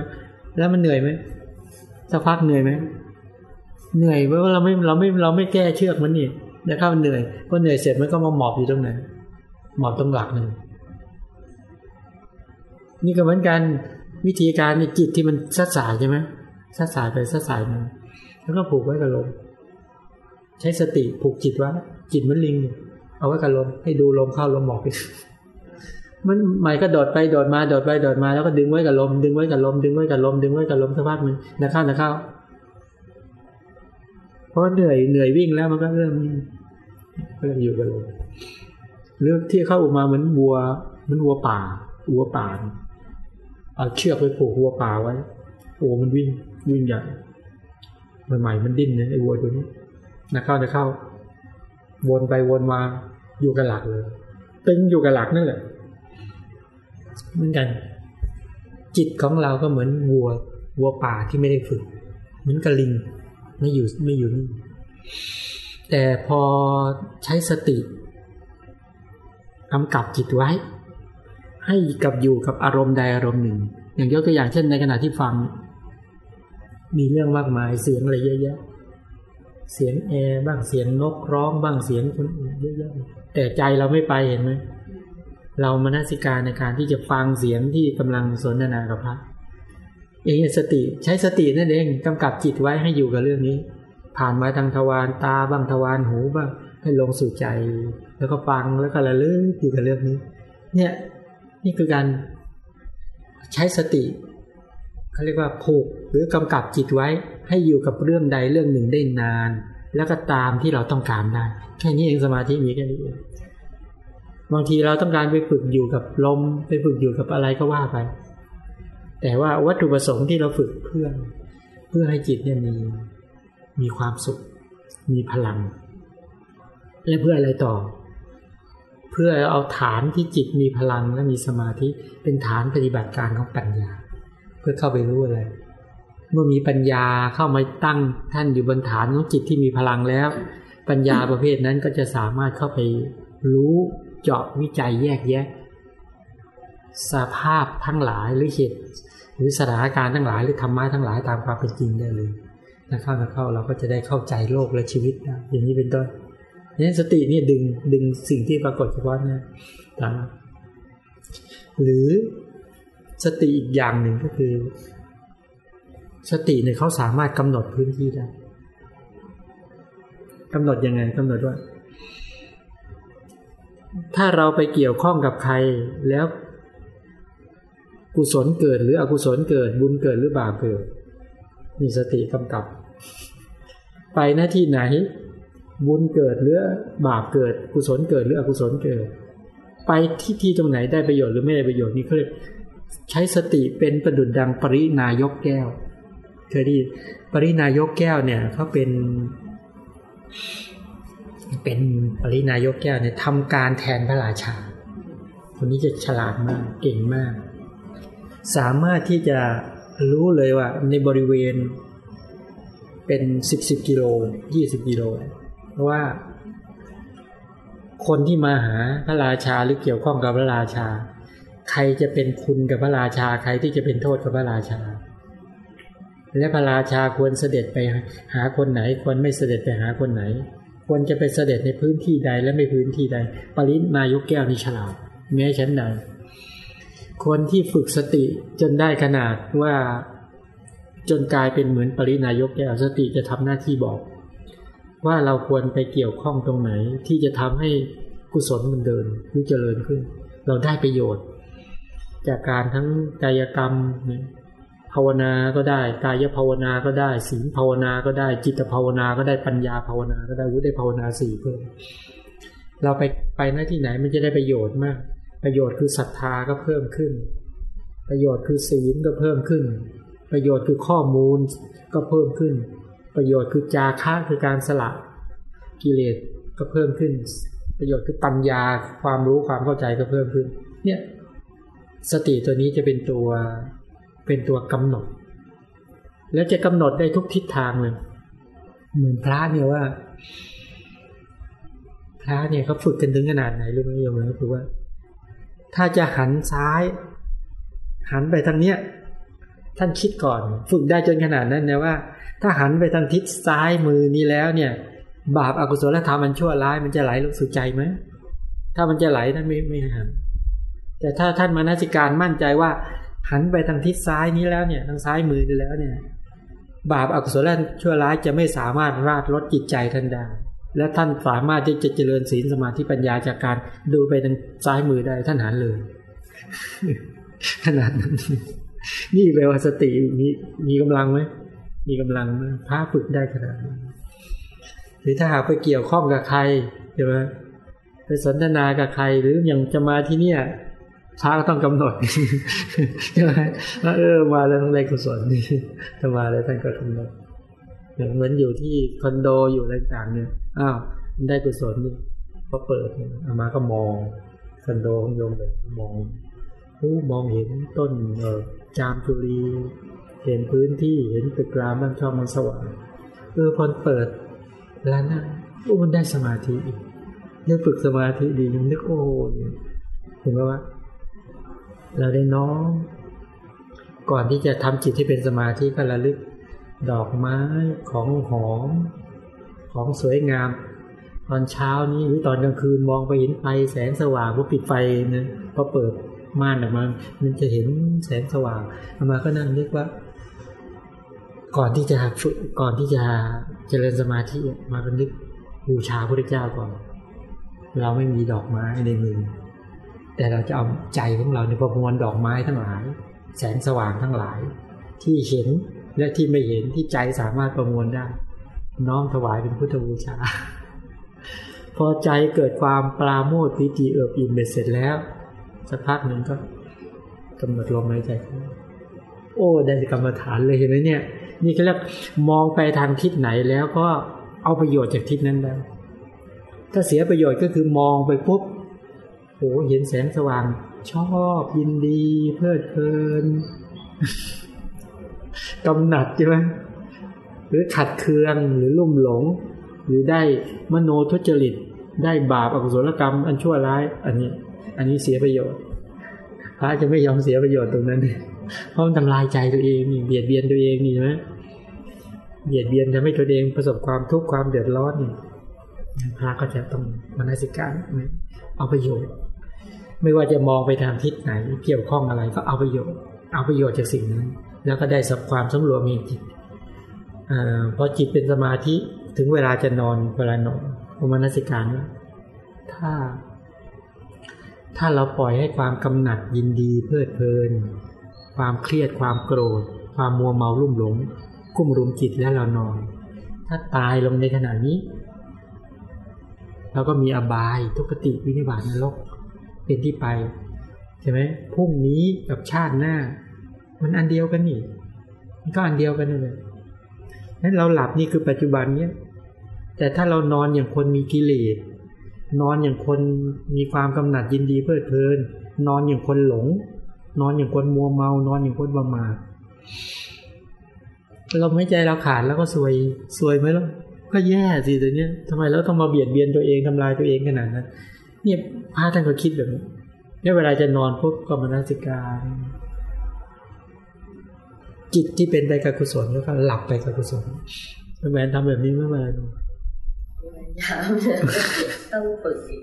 แล้วมันเหนื่อยไหมสักพักเหนื่อยไหมเหนื่อยเพราะว่าเราไม่เราไม่เราไม่แก้เชือกมันนี่แล้วเข้าเหนื่อยพอเหนื่อยเสร็จมันก็มาหมอบอยู่ตรงไหนหมอบตรงหลักหนึ่งนี่ก็เหมือนกันวิธีการในจิตที่มันสัดสายใช่ไหมสัดสายไปสัดสายมาแล้วก็ผูกไว้กับลม ใช้สติผูกจิตไว้จิตมันลิงเอาไว้กับลมให้ดูลมเข้าลมออกไปมันใหม่ก็โดดไปโดดมาโดดไปโดดมาแล้วก็ดึงไว้กับลม ดึงไว้กับลม ดึงไว้กับลมดึงไว้กับลมสักพักหนึ่งนะเข้านะเข้าเพราะเหนื่อยเหนื่อยวิ่งแล้วมันก็เริ่มเริ่มอยู่กับลมหรือที่เข้าออกมาเหมือนวัวเหมือนวัวป่าวัวป่าเอาเชือกไปผูกวัวป่าไว้โอ้มันวิ่งวิ่งใหญ่ใหม่ๆมันดิ้นเนี่ยไอ้วัวตัวนี้ นะเข้านะเข้า วนไปวนมาอยู่กับหลักเลยตึงอยู่กับหลักนั่นแหละเหมือนกัน จิตของเราก็เหมือนวัววัวป่าที่ไม่ได้ฝึก เหมือนกับลิงไม่อยู่ไม่อยู่นี่แต่พอใช้สติกำกับจิตไว้ ให้กับอยู่กับอารมณ์ใดอารมณ์หนึ่ง อย่างยกตัวอย่างเช่นในขณะที่ฟัง มีเรื่องมากมายเสียงอะไรเยอะแยะ เสียงแอร์บ้างเสียงนกร้องบ้างเสียงคนอื่นเยอะแยะแต่ใจเราไม่ไปเห็นไหมเรามนสิการในการที่จะฟังเสียงที่กำลังสนทนากับพระเองสติใช้สตินั่นเองกำกับจิตไว้ให้อยู่กับเรื่องนี้ ผ่านมาทางทวารตาบ้างทวารหูบ้างให้ลงสู่ใจ แล้วก็ฟังแล้วก็ระลึกอยู่กับเรื่องนี้ เนี่ยนี่คือการใช้สติเขาเรียกว่าผูกหรือกำกับจิตไว้ ให้อยู่กับเรื่องใดเรื่องหนึ่งได้นาน แล้วก็ตามที่เราต้องการได้ แค่นี้เองสมาธิมีแค่นี้เองบางทีเราต้องการไปฝึกอยู่กับลมไปฝึกอยู่กับอะไรก็ว่าไป แต่ว่าวัตถุประสงค์ที่เราฝึกเพื่อเพื่อให้จิตเนี่ยมีมีความสุข มีพลัง และเพื่ออะไรต่อ เพื่อเอาฐานที่จิตมีพลังและมีสมาธิเป็นฐานปฏิบัติการของปัญญา เพื่อเข้าไปรู้อะไร เมื่อมีปัญญาเข้ามาตั้งท่านอยู่บนฐานของจิตที่มีพลังแล้ว ปัญญาประเภทนั้นก็จะสามารถเข้าไปรู้เจาะวิจัยแยกแยะ สภาพทั้งหลายหรือเหตุหรือสถานการณ์ทั้งหลาย หรือธรรมะทั้งหลายตามความเป็นจริงได้เลยนะเข้านะเข้าเราก็จะได้เข้าใจโลกและชีวิตนะอย่างนี้เป็นต้นนี่สตินี่ดึงดึงสิ่งที่ปรากฏเฉพาะหนะตาหรือสติอีกอย่างหนึ่งก็คือ สติเนี่ยเขาสามารถกำหนดพื้นที่ได้กำหนดยังไงกำหนดว่า ถ้าเราไปเกี่ยวข้องกับใครแล้วกุศลเกิดหรืออกุศลเกิดบุญเกิดหรือบาปเกิด มีสติกำกับ ไปหน้าที่ไหน บุญเกิดหรือบาปเกิด กุศลเกิดหรืออกุศลเกิด ไปที่ที่ตรงไหนได้ประโยชน์หรือไม่ได้ประโยชน์นี่เขาเรียกใช้สติเป็นประดุดดังปรินายกแก้ว เคยได้ปรินายกแก้วเนี่ยเขาเป็น เป็นปรินายกแก้วเนี่ยทำการแทนพระราชา คนนี้จะฉลาดมากเก่งมาก สามารถที่จะรู้เลยว่า ในบริเวณเป็นสิบสิบกิโลยี่สิบกิโลเพราะว่าคนที่มาหาพระราชาหรือเกี่ยวข้องกับพระราชา ใครจะเป็นคุณกับพระราชา ใครที่จะเป็นโทษกับพระราชา และพระราชาควรเสด็จไปหาคนไหน ควรไม่เสด็จไปหาคนไหน ควรจะไปเสด็จในพื้นที่ใดและไม่พื้นที่ใด ปรินายกแก้วนี่ฉลาดแม้ฉันใดคนที่ฝึกสติจนได้ขนาดว่าจนกลายเป็นเหมือนปรินายกแก้วสติจะทำหน้าที่บอก ว่าเราควรไปเกี่ยวข้องตรงไหน ที่จะทำให้กุศลมันเดินหรือเจริญขึ้น เราได้ประโยชน์ จากการทั้งกายกรรม ภาวนาก็ได้ กายภาวนาก็ได้ศีลภาวนาก็ได้ จิตภาวนาก็ได้ปัญญาภาวนาก็ได้วุฒิภาวนาสี่เพิ่มเราไปไปหน้าที่ไหนมันจะได้ประโยชน์มาก ประโยชน์คือศรัทธาก็เพิ่มขึ้น ประโยชน์คือศีลก็เพิ่มขึ้น ประโยชน์คือข้อมูลก็เพิ่มขึ้น ประโยชน์คือจาคะคือการสละกิเลสก็เพิ่มขึ้น ประโยชน์คือปัญญาความรู้ความเข้าใจก็เพิ่มขึ้น เนี่ยสติตัวนี้จะเป็นตัว เป็นตัวกำหนด แล้วจะกำหนดได้ทุกทิศทางเลย เหมือนพระเนี่ยว่า พระเนี่ยเขาฝึกกันถึงขนาดไหนรู้ไหมโยมก็คือว่า ถ้าจะหันซ้าย หันไปทางเนี้ย ท่านคิดก่อน ฝึกได้จนขนาดนั้นนะว่า ถ้าหันไปทางทิศซ้ายมือนี้แล้วเนี่ย บาปอากุศลธรรมมันชั่วร้ายมันจะไหลลงสู่ใจไหมถ้ามันจะไหลท่านไม่ไม่หันแต่ถ้าท่านมานาสิการมั่นใจว่า หันไปทางทิศซ้ายนี้แล้วเนี่ยทางซ้ายมือนี้แล้วเนี่ย บาปอากุศลชั่วร้ายจะไม่สามารถราดลดจิตใจท่านได้และท่านสามารถที่จะเจริญศีลสมาธิปัญญาจากการดูไปทางซ้ายมือได้ท่านหันเลย ขนาดนั้นนี่แปลว่าสติมีมีกำลังไหมมีกำลังพระฝึกได้ขนาดนั้นหรือถ้าหากไปเกี่ยวข้องกับใครใช่ไหมไปสนทนากับใครหรืออย่างจะมาที่เนี่ย พระก็ต้องกำหนดใช่ไหมว่าเออมาแล้วต้องได้กุศลนี่ถ้ามาแล้วท่านก็กำหนดอย่างเหมือนอยู่ที่คอนโดอยู่อะไรต่างเนี่ยอ้าวมันได้กุศลนี่พอเปิดอามาก็มองคอนโดของโยมเลยมองโอ้มองเห็นต้นเออจามจุรีเห็นพื้นที่เห็นตึกรามบ้านช่องมันสว่างเออพอเปิดร้านนั้นโอ้มันได้สมาธิอีกได้ฝึกสมาธิดียังนึกโอ้เนี่ยเห็นไหมว่า เราได้น้อมก่อนที่จะทำจิตที่เป็นสมาธิก็ระลึกดอกไม้ของหอมของสวยงาม ตอนเช้านี้หรือตอนกลางคืนมองไปเห็นไฟแสงสว่างพอปิดไฟนะพอเปิดม่านออกมา มันจะเห็นแสงสว่างอามาก็นั่งนึกว่า ก่อนที่จะฝึกก่อนที่จะเจริญสมาธิมาเป็นนึกบูชาพระเจ้าก่อน เราไม่มีดอกไม้ในมือ แต่เราจะเอาใจของเราในประมวลดอกไม้ทั้งหลาย แสงสว่างทั้งหลาย ที่เห็นและที่ไม่เห็นที่ใจสามารถประมวลได้ น้อมถวายเป็นพุทธบูชา พอใจเกิดความปราโมทย์ปิติเอิบอิ่มเบ็ดเสร็จแล้วสักพักหนึ่งก็กำหนดลมหายใจ โอ้ ได้กรรมฐานเลยเห็นไหมเนี่ย นี่เขาเรียกมองไปทางทิศไหนแล้วก็เอาประโยชน์จากทิศนั้นแล้วถ้าเสียประโยชน์ก็คือมองไปปุ๊บ โอ้เห็นแสงสว่าง ชอบยินดี เพลิดเพลินกำหนัดใช่ไหมหรือขัดเคืองหรือลุ่มหลง หรือได้มโนทุจริต ได้บาปอกุศลกรรม อันชั่วร้าย อันนี้ อันนี้เสียประโยชน์ พระจะไม่ยอมเสียประโยชน์ตรงนั้นเพราะมันทำลายใจตัวเองเบียดเบียนตัวเองนี่ใช่ไหมเบียดเบียนทำให้ตัวเองประสบความทุกข์ความเดือดร้อนพระก็จะต้องมนสิการเอาประโยชน์ ไม่ว่าจะมองไปทางทิศไหนเกี่ยวข้องอะไรก็เอาประโยชน์ เอาประโยชน์จากสิ่งนั้น แล้วก็ได้สับความสำรวมมีจิตอพอจิตเป็นสมาธิถึงเวลาจะนอนเวลานอนมนสิการว่าถ้า ถ้าเราปล่อยให้ความกำหนัดยินดีเพลิดเพลิน ความเครียดความโกรธ ความมัวเมาลุ่มหลง กุ้มรุมจิตแล้วเรานอน ถ้าตายลงในขณะนี้เราก็มีอบายทุกติวินิบาตนรก เป็นที่ไปใช่ไหมพรุ่งนี้กับชาติหน้า มันอันเดียวกันนี่มันก็อันเดียวกันเลยนั้นเราหลับนี่คือปัจจุบันเนี้ยแต่ถ้าเรานอนอย่างคนมีกิเลสนอนอย่างคนมีความกำหนัดยินดีเพลิดเพลิน นอนอย่างคนหลง นอนอย่างคนมัวเมา นอนอย่างคนประมาทเราไม่ใจเราขาดแล้วก็สวยสวยไหมล่ะก็แย่สิตัวเนี้ยทำไมเราต้องมาเบียดเบียนตัวเองทำลายตัวเองขนาดนั้น เนี่ยพระท่านก็คิดแบบนี้เนี่ยเวลาจะนอนปุ๊บก็มานาสิการจิตที่เป็นไปกับกุศลแล้วก็หลับไปกับกุศลแมนทำแบบนี้เมื่อไหร่ยามต้องฝึกอีก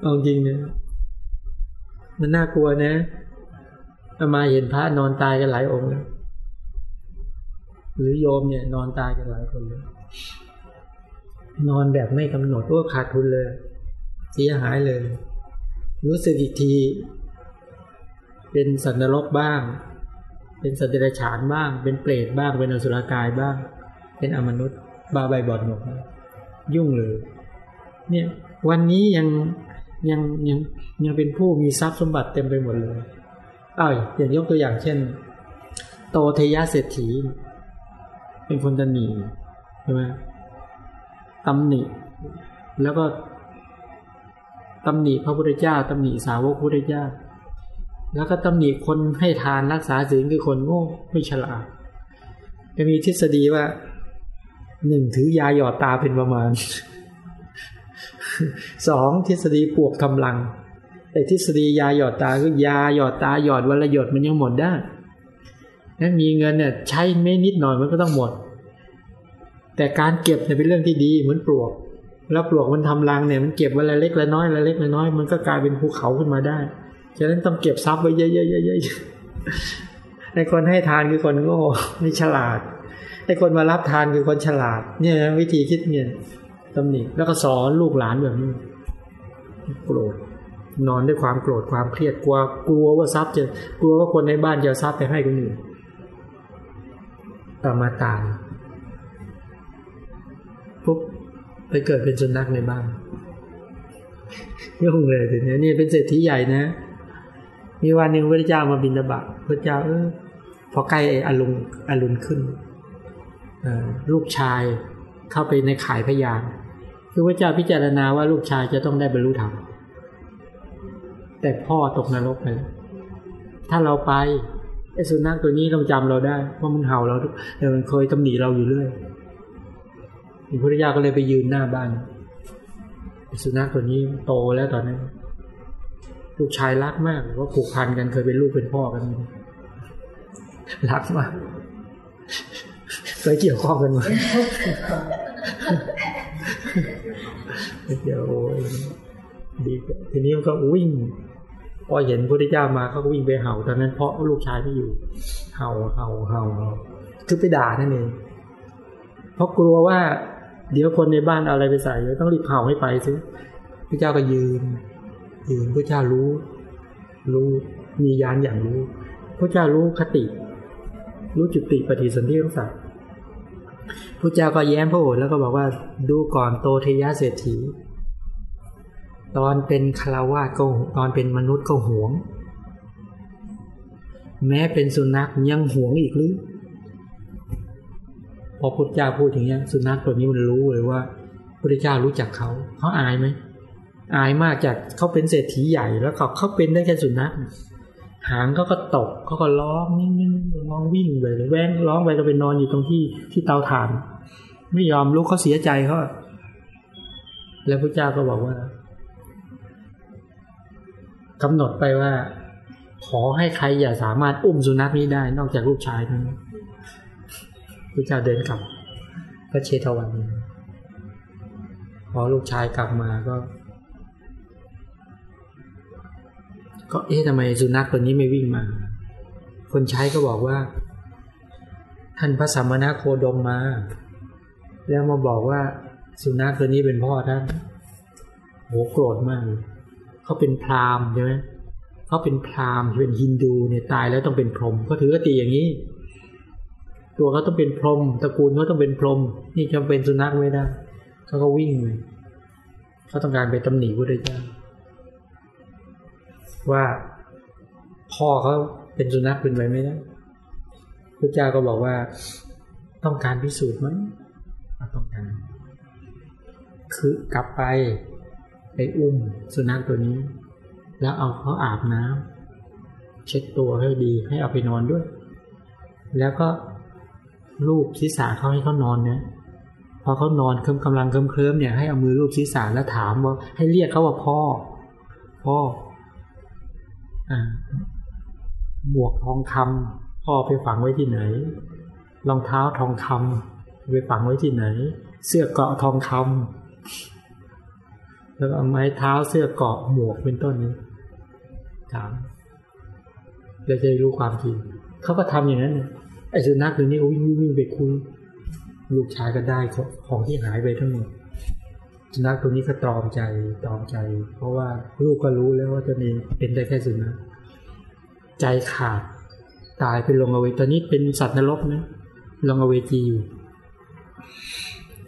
เอาจริงเนี่ยมันน่ากลัวนะมาเห็นพระนอนตายกันหลายองค์แล้วหรือโยมเนี่ย นอนตายกันหลายคนเลยนอนแบบไม่กำหนดว่าขาดทุนเลย เสียหายเลย รู้สึกอีกที เป็นสัตว์นรกบ้าง เป็นสัตว์เดรัจฉานบ้าง เป็นเปรตบ้าง เป็นอสุรกายบ้าง เป็นอมนุษย์บาใบบอดหนกยุ่งเลยเนี่ยวันนี้ยังยังยังยังเป็นผู้มีทรัพย์สมบัติเต็มไปหมดเลยอ้าวอย่างยกตัวอย่างเช่น โตเทยะเศรษฐี เป็นคนตนีใช่ไหมตำหนิ แล้วก็ ตำหนิพระพุทธเจ้าตำหนิสาวกพุทธเจ้า แล้วก็ตำหนิคนให้ทานรักษาศีลคือคนโง่ไม่ฉลาดจะมีทฤษฎีว่าหนึ่งถือยาหยอดตาเป็นประมาณสองทฤษฎีปวกทำลัง แต่ทฤษฎียาหยอดตาคือยาหยอดตาหยอดวันละหยดมันยังหมดได้นั้นมีเงินเนี่ยใช้ไม่นิดหน่อยมันก็ต้องหมด แต่การเก็บเนี่ยเป็นเรื่องที่ดีเหมือนปลวก แล้วปลวกมันทำรังเนี่ยมันเก็บวันละเล็กละน้อยละเล็กละน้อยมันก็กลายเป็นภูเขาขึ้นมาได้ฉะนั้นต้องเก็บทรัพย์ไว้เยอะๆๆๆไอ้คนให้ทานคือคนโง่ไม่ฉลาดไอ้คนมารับทานคือคนฉลาด เนี่ยวิธีคิดเนี่ยตำหนิแล้วก็สอนลูกหลานแบบนี้โกรธนอนด้วยความโกรธความเครียดกลัวกลัวว่าทรัพย์จะกลัวว่าคนในบ้านจะทรัพย์ไปให้คนอื่นต่อมาตายปุ๊บ ไปเกิดเป็นสุนัขในบ้านยุ่งเลยทีนี้นี่เป็นเศรษฐีใหญ่นะ มีวันหนึ่งพระเจ้ามาบินตบะพระเจ้าเออพอใกล้อรุณอรุณขึ้นลูกชายเข้าไปในข่ายพยานคือพระเจ้าพิจารณาว่าลูกชายจะต้องได้บรรลุธรรมแต่พ่อตกนรกไปแล้วถ้าเราไปไอ้สุนัขตัวนี้ต้องจำเราได้เพราะมันเห่าเราแต่มันเคยตำหนิเราอยู่เรื่อย พระพุทธเจ้าก็เลยไปยืนหน้าบ้านไอ้สุนัขตัวนี้โตแล้วตอนนั้นลูกชายรักมากว่าผูกพันกันเคยเป็นลูกเป็นพ่อกัน รักมากเคยเกี่ยวข้องกันมาเดี๋ยวโอ้ยดีทีนี้ก็วิ่งพอเห็นพระพุทธเจ้ามาเขาก็วิ่งไปเห่าตอนนั้นเพราะลูกชายไม่อยู่ เห่าเห่าเห่าเห่าคือไปด่านั่นเองเพราะกลัวว่า เดี๋ยวคนในบ้านอะไรไปใส่ต้องรีบเห่าให้ไปซิพระเจ้าก็ยืน ยืนพระเจ้ารู้ รู้มียานอย่างรู้พระเจ้ารู้คติ รู้จุติปฏิสนธิของสัตว์พระเจ้าก็แย้มพระโอษฐ์แล้วก็บอกว่าดูก่อนโตเทยะเศรษฐี ตอนเป็นคารวาสก็ตอนเป็นมนุษย์ก็หวง แม้เป็นสุนัขยังหวงอีกหรือ พอพุทธเจ้าพูดอย่างนี้สุนัขตัวนี้มันรู้เลยว่าพระเจ้ารู้จักเขาเขาอายไหมอายมากจากเขาเป็นเศรษฐีใหญ่แล้วเขาเขาเป็นได้แค่สุนัขหางเขาก็ตกเขาก็ร้องนิ่งๆร้องวิ่งไปเลยแว้งร้องไปก็ไปนอนอยู่ตรงที่ที่เตาถ่าน ไม่ยอมลุกเขาเสียใจเขาแล้วพระเจ้าก็บอกว่ากำหนดไปว่า ขอให้ใครอย่าสามารถอุ้มสุนัขนี้ได้นอกจากลูกชายนั้น ระเจ้าเดินกลับพระเชตวัน พอลูกชายกลับมาก็ ก็เอ๊ะทำไมสุนัขตัวนี้ไม่วิ่งมา คนใช้ก็บอกว่า ท่านพระสัมมาณโคดมมา แล้วมาบอกว่าสุนัขตัวนี้เป็นพ่อท่านโหโกรธมากเลยเขาเป็นพราหมณ์ใช่ไหมเขาเป็นพราหมณ์เป็นฮินดูเนี่ยตายแล้วต้องเป็นพรหมเขาถือกติอย่างนี้ ตัวเขาต้องเป็นพรหมตระกูลเขาต้องเป็นพรหมนี่จำเป็นสุนัขไม่ได้เขาก็วิ่งเลยเขาต้องการไปตำหนิพระเจ้าว่าพ่อเขาเป็นสุนัขเป็นไปไม่ได้พระเจ้าก็บอกว่าต้องการพิสูจน์ไหมต้องการ คือกลับไปไปอุ้มสุนัขตัวนี้ แล้วเอาเขาอาบน้ำเช็ดตัวให้ดีให้เอาไปนอนด้วย แล้วก็ ลูบศีรษะเขาให้เขานอนเนี่ยพอเขานอนเคลิ้มกำลังเคลิ้มเคลิ้มเนี่ยให้เอามือลูบศีรษะแล้วถามว่าให้เรียกเขาว่าพ่อ พ่ออ่าหมวกทองคำพ่อไปฝังไว้ที่ไหนรองเท้าทองคำไปฝังไว้ที่ไหน เสื้อเกาะทองคำแล้วเอาไม้เท้าเสื้อเกาะหมวกเป็นต้นนี้ถามเราจะรู้ความจริงเขาก็ทำอย่างนั้น ไอ้สุนัขตัวนี้ก็วิ่งวิ่งไปคุยลูกชายก็ได้ของที่หายไปทั้งหมดสุนัขตัวนี้ก็ตรอมใจตรอมใจ เพราะว่าลูกก็รู้แล้วว่าตัวเองเป็นได้แค่สุนัขใจขาดตายไปลงอเวตอนนี้เป็นสัตว์นรกนะลงอเวจีอยู่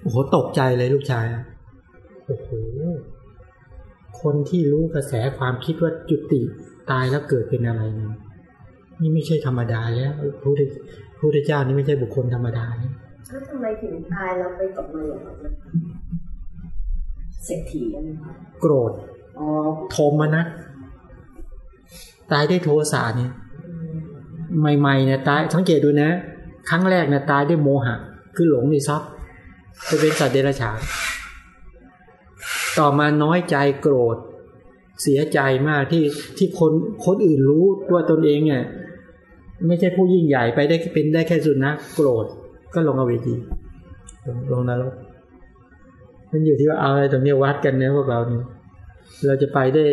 โอ้โหตกใจเลยลูกชายโอ้โหคนที่รู้กระแสความคิดว่าจุติตายแล้วเกิดเป็นอะไรนี่นี่ไม่ใช่ธรรมดาแล้วพระพุทธ พระพุทธเจ้านี่ไม่ใช่บุคคลธรรมดาเนี่ยแล้วทำไมถึงตายแล้วไปตกนรกอะเศรษฐีอะไรคะโกรธอ๋อโทมนะตายด้วยโทสะเนี่ยใหม่ๆเนี่ยตายสังเกตดูนะ ครั้งแรกเนี่ยตายด้วยโมหะ คือหลงในทรัพย์จะเป็นสัตว์เดรัจฉานต่อมาน้อยใจโกรธ เสียใจมากที่ที่คนคนอื่นรู้ว่าตนเองเนี่ย ไม่ใช่ผู้ยิ่งใหญ่ไปได้เป็นได้แค่สุนัขโกรธก็ลงอเวจีลงลงนรกมันอยู่ที่ว่าเอาอะไรตรงนี้วัดกันเนะพวกเราเนี่ยเราจะไปได้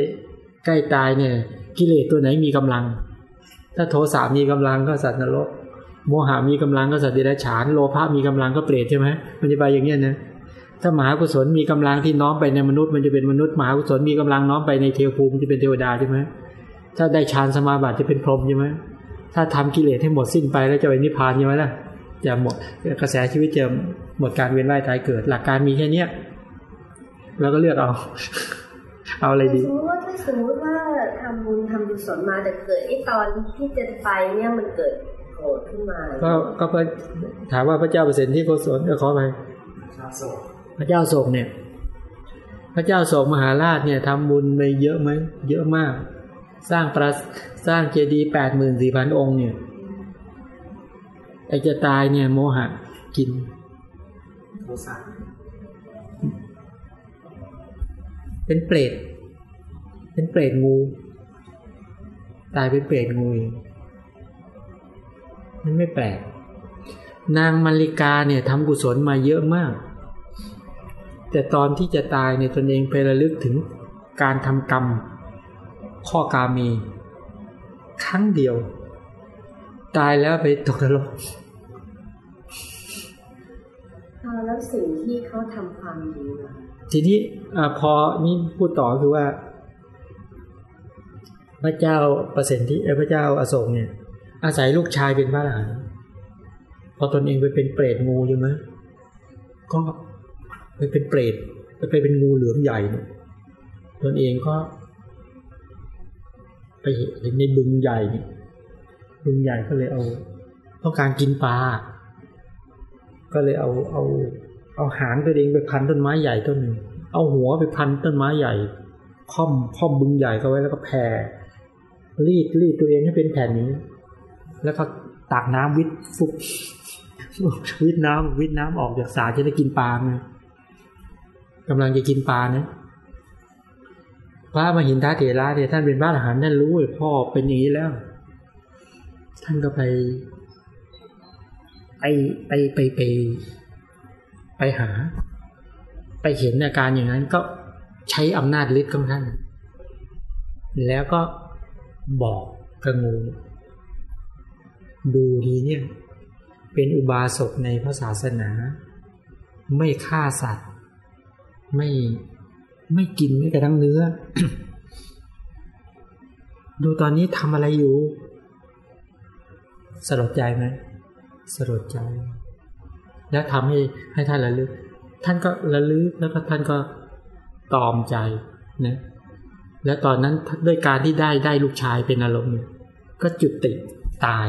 ใกล้ตายเนี่ย กิเลสตัวไหนมีกำลัง ถ้าโทสะมีกำลังก็สัตว์นรก โมหามีกำลังก็สัตว์เดรัจฉาน โลภะมีกำลังก็เปรตใช่ไหมมันจะไปอย่างเงี้ยนะถ้ามหากุศลมีกำลังที่น้อมไปในมนุษย์มันจะเป็นมนุษย์มหากุศลมีกำลังน้อมไปในเทวภูมิจะเป็นเทวดาใช่ไหมถ้าได้ฌานสมาบัติจะเป็นพรหมใช่ไหม ถ้าทำกิเลสให้หมดสิ้นไปแล้วจะไปนิพพานใช่ไหมล่ะจะหมดกระแสชีวิตจะหมดการเวียนว่ายตายเกิด หลักการมีแค่เนี้ยเราก็เลือกเอา เอาอะไรดีสมมติว่าถ้าสมมติว่าทำบุญทำกุศลมาแต่เกิดไอ้ตอนที่จะไปเนี่ยมันเกิดโกรธขึ้นมา ก็ก็พระถามว่าพระเจ้าเปอร์เซ็นต์ที่โกศลเออขอไปชาโศกพระเจ้าโศกเนี่ย พระเจ้าโศกมหาราชเนี่ยทำบุญไปเยอะไหมเยอะมาก สร้างประสร้างเจดีย์แปดหมื่นสี่พันองค์เนี่ยไอจะตายเนี่ย โมหะกินโทสะเป็นเปรตเป็นเปรตงู ตายเป็นเปรตงูเองมันไม่แปลก นางมาริกาเนี่ยทำกุศลมาเยอะมาก แต่ตอนที่จะตายในยตนเองไประลึกถึงการทำกรรม ข้อกาเมี ครั้งเดียว ตายแล้วไปตกนรกเอาแล้วสิ่งที่เขาทำความดีอะทีนี้อาพอนี่พูดต่อคือว่า พระเจ้าประสิทธิเอ่อพระเจ้าอโศกเนี่ย อาศัยลูกชายเป็นพระอรหันต์พอตนเองไปเป็นเปรตงูใช่ไหมก็ไปเป็นเปรตไปเป็นงูเหลือมใหญ่เนี่ยตนเองก็ไป เห็นในบึงใหญ่บึงใหญ่ก็เลยเอาต้องการกินปลา ก็เลยเอาเอา เอาหางตัวเองไปพันต้นไม้ใหญ่ต้นหนึ่งเอาหัวไปพันต้นไม้ใหญ่ค่อมค่อมบึงใหญ่เข้าไว้แล้วก็แผ่รีดรีดตัวเองให้เป็นแผ่นนี้ แล้วก็ตักน้ำวิทฟุบวิทน้ำวิทน้ำออกจากสาจะได้กินปลาไงกำลังจะกินปลานะ พระมหินทาเถระเนี่ยท่านเป็นพระอรหันต์ท่านรู้เลยพ่อเป็นอย่างนี้แล้ว ท่านก็ไป ไปไปไปไปไปหา ไปเห็นอาการอย่างนั้นก็ใช้อำนาจฤทธิ์ของท่าน แล้วก็บอกกระงูดูดีเนี่ย เป็นอุบาสกในพระศาสนา ไม่ฆ่าสัตว์ ไม่ ไม่กินแม้กระทั่งเนื้อ ดูตอนนี้ทำอะไรอยู่ สลดใจไหมสลดใจ แล้วทำให้ให้ท่านระลึก ท่านก็ระลึกแล้วก็ท่านก็ตอมใจนะแล้วตอนนั้นด้วยการที่ได้ได้ลูกชายเป็นอารมณ์ ก็จุดติตาย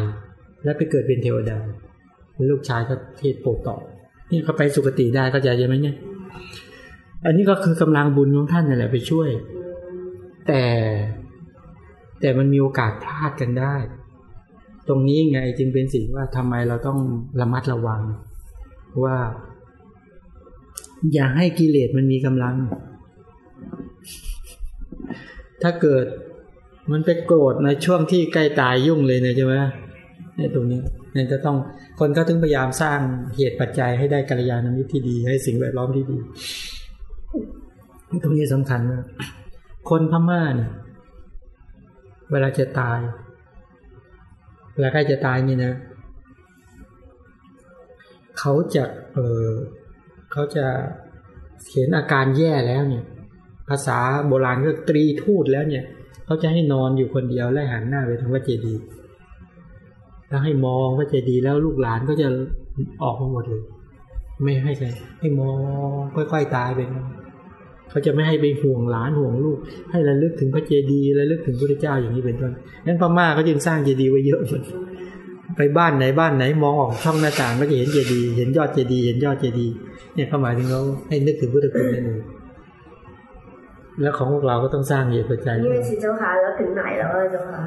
แล้วไปเกิดเป็นเทวดา ลูกชายก็เทศโปรต่อนี่เขาไปสุคติได้เข้าใจใช่ไหมเนี่ย อันนี้ก็คือกำลังบุญของท่านนั่แหละไปช่วย แต่แต่มันมีโอกาสพลาดกันได้ ตรงนี้ไงจึงเป็นสิ่งว่าทำไมเราต้องระมัดระวัง ว่า อย่าให้กิเลสมันมีกำลัง ถ้าเกิดมันไปโกรธในช่วงที่ใกล้ตายยุ่งเลยเนี่ยใช่ไหมเนี่ยตรงนี้เนี่ยจะต้องคนก็ถึงพยายามสร้างเหตุปัจจัยให้ได้กัลยาณมิตรที่ดี ให้สิ่งแวดล้อมที่ดี ตรงนี้สำคัญมากคนพม่าเนี่ยเวลาจะตาย เวลาใกล้จะตายนี่นะ เขาจะเออเขาจะเห็นอาการแย่แล้วเนี่ย ภาษาโบราณก็ตรีทูตแล้วเนี่ย เขาจะให้นอนอยู่คนเดียวและหันหน้าไปทางพระเจดีย์แล้วให้มองพระเจดีย์แล้วลูกหลานก็จะออกมาหมดเลย ไม่ให้ใครให้มองค่อยๆตายไปนะเขาจะไม่ให้ไปห่วงหลานห่วงลูก ให้ระลึกถึงพระเจดีย์ระลึกถึงพระเจ้าอย่างนี้เป็นต้นนั้นพม่าเขาจึงสร้างเจดีย์ไว้เยอะหมดไปบ้านไหนบ้านไหนมองออกช่องหน้าต่างก็จะเห็นเจดีย์เห็นยอดเจดีย์เห็นยอดเจดีย์เนี่ยเขาหมายถึงเขาให้นึกถึงพุทธคุณนั่นเองแล้วของพวกเราก็ต้องสร้างเหตุปัจจัยนี่สิเจ้าค่ะแล้วถึงไหนแล้วเจ้าค่ะ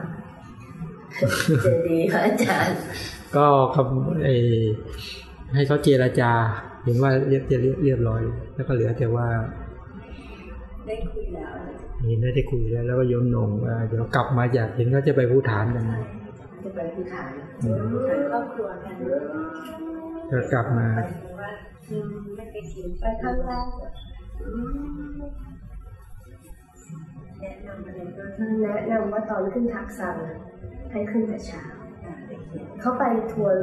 เจดีย์พระอาจารย์ ก็คำเออ ให้เขาเจราจา เห็นว่าเรียบเรียบเรียบร้อย แล้วก็เหลือแต่ว่า ได้คุยแล้วเห็นได้คุยแล้ว แล้วก็โยมหนงว่าเดี๋ยวกลับมาจากเห็นเขาจะไปภูฐานกันจะไปที่ฐานครอบครัวกันก็กลับมาไม่ไปกินไปครั้งแรกแนะนำอะไรก็แนะนำว่าตอนขึ้นทักษะให้ขึ้นแต่เช้าเขาไปทัวร์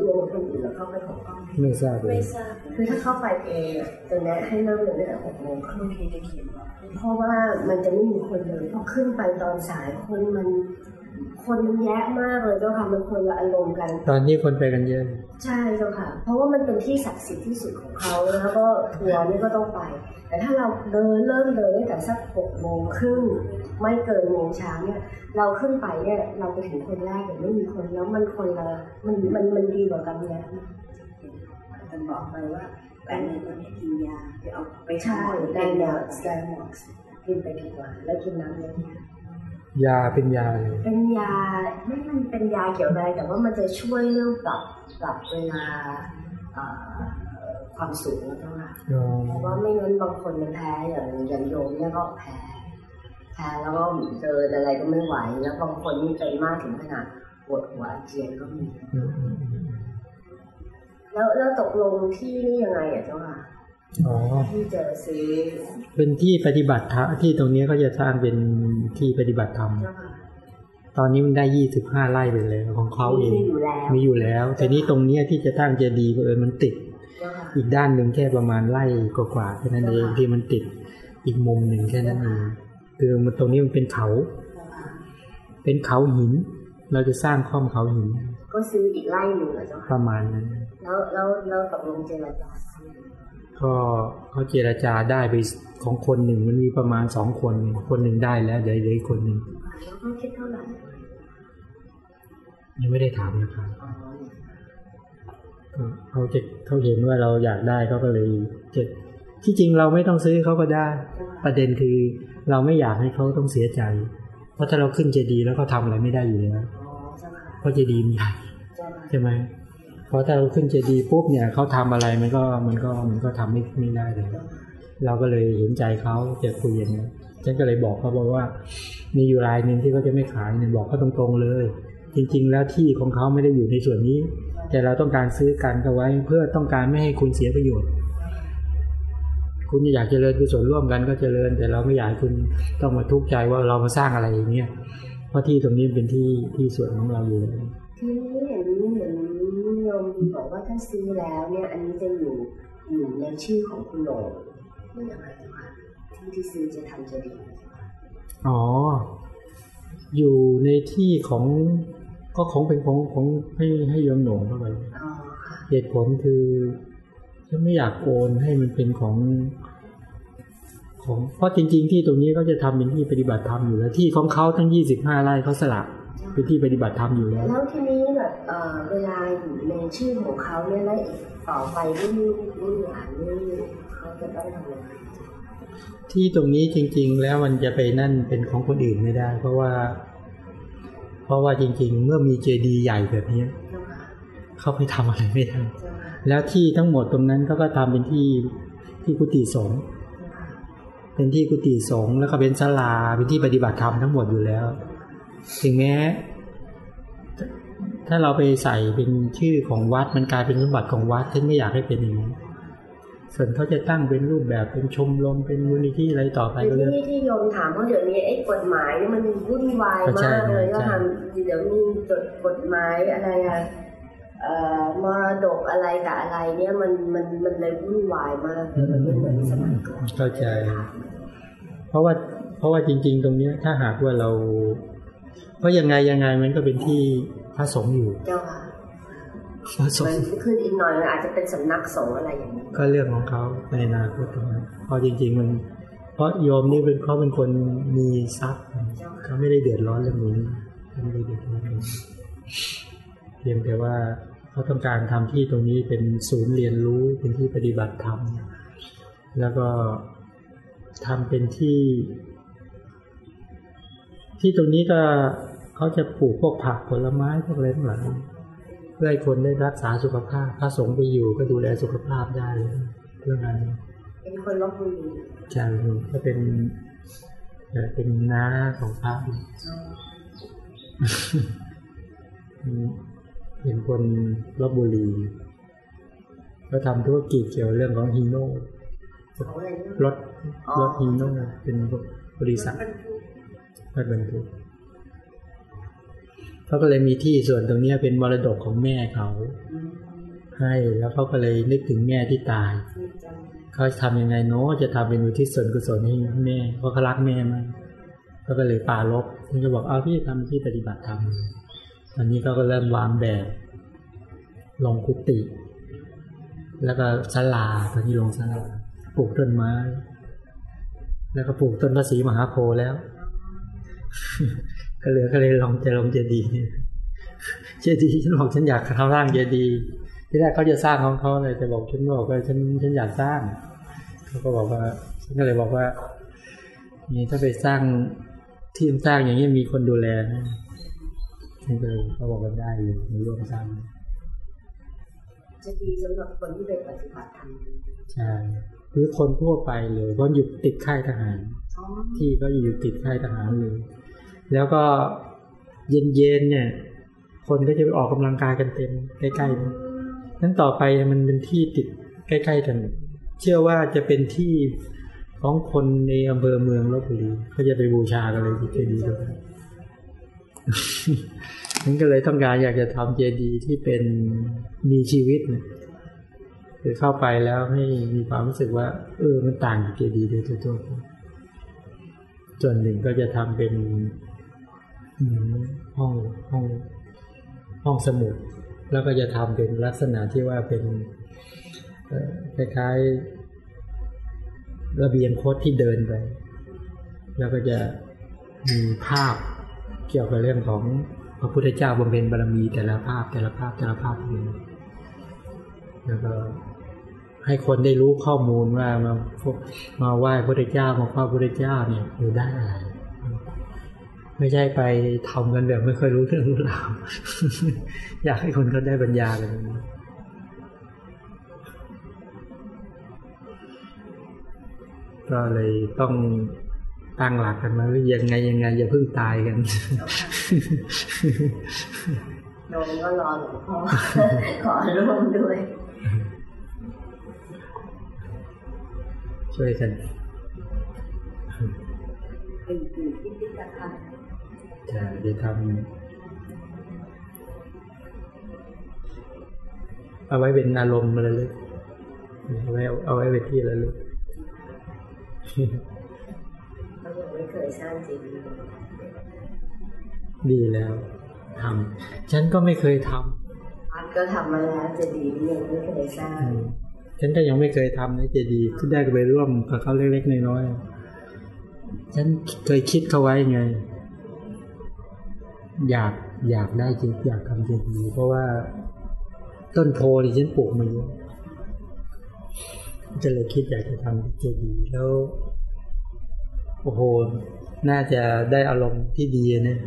รวมคนอื่นแล้วเขาไปของกล้องไม่ทราบเลยไม่ทราบคือถ้าเข้าไปเองอะจะแนะให้เริ่มเลยตั้งแต่หกโมงครึ่งที่จะเขียนว่าเพราะว่ามันจะไม่มีคนเลยพอขึ้นไปตอนสายคนมัน คนมันแยะมากเลยเจ้าค่ะมันคนละอารมณ์กัน ตอนนี้คนไปกันเยอะใช่เจ้าค่ะ เพราะว่ามันเป็นที่ศักดิ์สิทธิ์ที่สุดของเขาแล้วก็ทัวร์นี่ก็ต้องไป แต่ถ้าเราเดินเริ่มเดินตั้งแต่สักหกโมงครึ่งไม่เกินโมงเช้าเนี่ย เราขึ้นไปเนี่ยเราไปถึงคนแรกแต่ไม่มีคนแล้วมันคนละมันมันมันดีกว่ากันเนี่ยมันบอกไปว่าแฟนเนี่ยต้องให้กินยาเดี๋ยวเอาไปใช่หาหมอได้เป็นหมยาดได้หมดกินไปกี่วันแล้วกินน้ำเยอะ ยาเป็นยาเลยเป็นยาไม่มันเป็นยาเกี่ยวอะไรแต่ว่ามันจะช่วยเรื่องปรับปรับเวลาความสูงแล้วก็ค่ะอ๋อเพราะว่าไม่งั้นบางคนมันแพ้อย่างอย่างโยมเนี่ยก็แพ้แพ้แล้วก็เดินอะไรก็ไม่ไหว แล้วบางคนนี่เป็นมากถึงขนาดปวดหัวเจียนก็มีแล้วแล้วตกลงที่นี่ยังไงอะเจ้าค่ะ ที่จะซื้อเป็นที่ปฏิบัติธรรมที่ตรงนี้ก็จะสร้างเป็นที่ปฏิบัติธรรมเจ้าค่ะตอนนี้มันได้ยี่สิบห้าไร่ไปเลยของเขาเองมีอยู่แล้วมีอยู่แล้วแต่นี้ตรงเนี้ยที่จะตั้งเจดีย์เออมันติดเจ้าค่ะอีกด้านหนึ่งแค่ประมาณไร่กว่าๆแค่นั้นเองที่มันติดอีกมุมหนึ่งแค่นั้นเองคือมันตรงนี้มันเป็นเขาเจ้าค่ะเป็นเขาหิน เราจะสร้างข้อมเขาหิน ก็ซื้ออีกไร่หนึ่งอะเจ้าปค่ะระมาณนั้น แล้วแล้วแล้วตกลงเจรจา ก็เขาเจรจาได้ไปของคนหนึ่งมันมีประมาณสองคน คนหนึ่งได้แล้วเดี๋ยวเหลืออีกคนหนึ่งแล้วก็คิดเท่าไหร่ยังไม่ได้ถามนะครับเขาจะเขาเห็นว่าเราอยากได้เขาก็เลยจะที่จริงเราไม่ต้องซื้อเขาก็ได้ ประเด็นคือเราไม่อยากให้เขาต้องเสียใจ เพราะถ้าเราขึ้นเจดีแล้วเขาทำอะไรไม่ได้อยู่แล้วเจ้าค่ะเพราะเจดีมันใหญ่ใช่ไหม เพราะถ้าเราขึ้นเจดีย์ปุ๊บเนี่ยเขาทำอะไรมันก็มันก็มันก็ทำไม่ไม่ได้เลยเราก็เลยเห็นใจเขาจะคุยอย่างนี้ฉันก็เลยบอกเขาบอกว่า มีอยู่รายหนึ่งที่เขาจะไม่ขายเนี่ยบอกเขาตรงๆเลย จริง ๆ แล้วที่ของเขาไม่ได้อยู่ในส่วนนี้ แต่เราต้องการซื้อกันเขาไว้เพื่อต้องการไม่ให้คุณเสียประโยชน์ คุณอยากเจริญกุศลร่วมกันก็เจริญ แต่เราไม่อยากคุณต้องมาทุกข์ใจว่าเรามาสร้างอะไรอย่างเงี้ยเพราะที่ตรงนี้เป็นที่ที่ส่วนของเราอยู่แล้วทีนี้เห็นเห็ นโยมบอกว่าถ้าซื้อแล้วเนี่ยอันนี้จะอยู่อยู่ในชื่อของคุณโหน่งหรือยังไงเจ้าค่ะที่ที่ซื้อจะทำจะดีอ๋อ อยู่ในที่ของก็ของเป็นของของให้ให้โยมหนงเข้าไปอ๋อค่ะเหตุผลคือฉันไม่อยากโอนให้มันเป็นของของเพราะจริง ๆ ที่ตรงนี้ก็จะทำเป็นที่ปฏิบัติธรรมอยู่แล้วที่ของเขาทั้งยี่สิบห้าไร่เขาสลัก เป็นที่ปฏิบัติธรรมอยู่แล้ว แล้วทีนี้แบบเอ่อเวลาอยู่ในชื่อของเขาเนี่ยแล้วอีกต่อไปรุ่นรุ่นหลานนี่เขาจะต้องทำยังไงที่ตรงนี้จริง ๆ แล้วมันจะไปนั่นเป็นของคนอื่นไม่ได้ เพราะว่า เพราะว่าจริง ๆ เมื่อมีเจดีย์ใหญ่แบบนี้เจ้าค่ะเขาไปทำอะไรไม่ได้เจ้าค่ะแล้วที่ทั้งหมดตรงนั้นเขาก็ทำเป็นที่ที่กุฏิสงฆ์เจ้าค่ะเป็นที่กุฏิสงฆ์แล้วก็เป็นศาลาเป็นที่ปฏิบัติธรรมทั้งหมดอยู่แล้ว ถึงแม้ถ้าเราไปใส่เป็นชื่อของวัดมันกลายเป็นสมบัติของวัดท่านไม่อยากให้เป็นอย่างนี้นส่วนเขาจะตั้งเป็นรูปแบบเป็นชมรมเป็นมูลนิธิอะไรต่อไปคือก็เรื่องที่ที่โยมถามเพราะเดี๋ยวนี้ไอ้กฎหมายนี่มันวุ่นวายใช่มากเลยใช่ก็ทำเดี๋ยวมีจดกฎหมายอะไรอะเอ่อมรดกอะไรกับอะไรเนี่ยมันมันมันเลยวุ่นวายมากเลยมันไม่เหมือนสมัยก่อนเข้าใจ เพราะว่าเพราะว่าจริง ๆ ตรงเนี้ยถ้าหากว่าเรา เพราะยังไงยังไงมันก็เป็นที่พระสงฆ์อยู่เจ้าค่ะพระสงมันฆ์ขึ้นอีกหน่อยมันอาจจะเป็นสำนักสงฆ์อะไรอย่างนี้ก็เรื่องของเขาในอนาคตตรงนั้นเพราะจริง ๆ มัน เพราะโยมนี่เป็นเขาเป็นคนมีทรัพย์เจ้าค่ะเขาไม่ได้เดือดร้อนเรื่องนี้เขาไม่ได้เดือดร้อนเรื่องนี้เพียงแต่ว่าเขาต้องการทำที่ตรงนี้เป็นศูนย์เรียนรู้เป็นที่ปฏิบัติธรรมแล้วก็ทำเป็นที่ ที่ตรงนี้ก็เขาจะปลูกพวกผักผลไม้พวกอะไรทั้งหลายเพื่อให้คนได้รักษาสุขภาพพระสงฆ์ไปอยู่ก็ดูแลสุขภาพได้เรื่องนั้นเป็นคนลบบุรีใช่ก็เป็นเอ่อเป็นน้าของพระอยู่เป็นคนลบบุรีก็ทำธุรกิจเกี่ยวเรื่องของฮีโน่ของอะไรเนี่ยรถรถฮีโน่เป็นบริษัท รถบรรทุกเขาก็เลยมีที่ส่วนตรงนี้เป็นมรดกของแม่เขาให้แล้วเขาก็เลยนึกถึงแม่ที่ตายที่จำเขาทำยังไงเนาะจะทำเป็นอุทิศส่วนกุศลให้แม่เพราะเขารักแม่มากเขาก็เลยปารบท่านก็บอกเอาพี่ทำที่ปฏิบัติธรรมตอนนี้เขาก็เริ่มวางแบบลงกุฏิแล้วก็ศาลาตอนนี้ลงศาลาปลูกต้นไม้ แล้วก็ปลูกต้นพระศรีมหาโพธิ์แล้ว ก็เหลือก็เลยลองจะลงเจดีย์เจดีย์ฉันบอกฉันอยากทำร่างเจดีย์ที่แรกเขาจะสร้างของเขาเลยแต่บอกฉันบอกว่าฉันฉันอยากสร้างเขาก็บอกว่าฉันก็เลยบอกว่านี่ถ้าไปสร้างทีมสร้างอย่างนี้มีคนดูแลนะนี่ก็เลยเขาบอกกันได้อยู่ในร่วมสร้างจะดีสำหรับคนที่ไปปฏิบัติธรรมใช่หรือคนทั่วไปเลยเพราะอยู่ติดค่ายทหารอ๋อที่ก็อยู่ติดค่ายทหารเลย แล้วก็เย็นๆเนี่ย คนก็จะไปออกกำลังกายกันเต็มใกล้ๆนั้นต่อไปมันเป็นที่ติดใกล้ ๆ กัน เชื่อว่าจะเป็นที่ของคนในอำเภอเมืองลบบุรีก็จะไปบูชากันเลยที่เจดีย์ตรงนั้นนั้นก็เลยต้องการอยากจะทำเจดีย์ที่เป็นมีชีวิตเนี่ยคือเข้าไปแล้วให้มีความรู้สึกว่า เออมันต่างจากเจดีย์โดยทั่วๆไปส่วนหนึ่งก็จะทำเป็น ห้องห้องห้องสมุด แล้วก็จะทำเป็นลักษณะที่ว่าเป็นคล้ายๆระเบียงโคตที่เดินไป แล้วก็จะมีภาพเกี่ยวกับเรื่องของพระพุทธเจ้าบำเพ็ญบารมีแต่ละภาพแต่ละภาพแต่ละภาพนี้แล้วก็ให้คนได้รู้ข้อมูลว่ามาพมาไหว้พระพุทธเจ้ามาเฝ้พระเจ้าเนี่ยคือได้อะไร ไม่ใช่ไปทำกันแบบไม่ค่อยรู้เรื่องรู้ราวอยากให้คนเขาได้ปัญญากันตรงนี้ก็เลยต้องตั้งหลักกันมาว่ายังไงยังไง อย่าเพิ่งตายกันโยมก็รอหลวงพ่อขอร่วมด้วย ช่วยกัน เป็นคือพิพิธภัณฑ์ จะจะทำเอาไว้เป็นอารมณ์ระลึกเอาไว้เอาไว้เป็นที่ระลึกเขายังไม่เคยสร้างจริงดีแล้วทำฉันก็ไม่เคยทวัดก็ทำมาแล้วจะดียังไม่เคยสร้าำงอืมฉันก็ยังไม่เคยทำนะเจดีย์ที่ได้ไปร่วมกับเขาเล็กๆน้อยๆฉันเคยคิดเขาไว้ไง อยากอยากได้จริงอยากทำเจดีย์เพราะว่าต้นโพที่ฉันปลูกมาเยอะจะเลยคิดอยากจะทำเจดีย์แล้วโอ้โห น่าจะได้อารมณ์ที่ดีนะ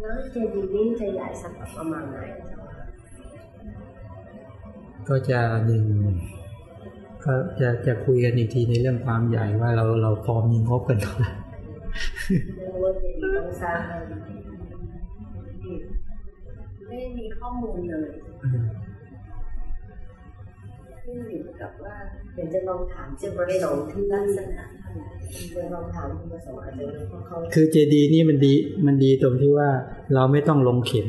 แล้วเจดีย์นี่จะใหญ่สักประมาณไหนก็จะหนึ่งก็จะจะคุยกันอีกทีในเรื่องความใหญ่ว่าเราเราฟอร์มยิงงบกันเท่าไหร่ ไม่รู้ว่าเจดีย์ต้องสร้างอะไรไม่มีข้อมูลเลยขึ้นอยู่กับว่าเดี๋ยวจะลองถามเจ้าประสงค์ที่ลันั่กนษณะเท่าไหร่จะลองถามคุณประสงค์อาจจะรู้เพราะเขาคือเจดีย์นี่มันดีมันดีตรงที่ว่าเราไม่ต้องลงเข็ม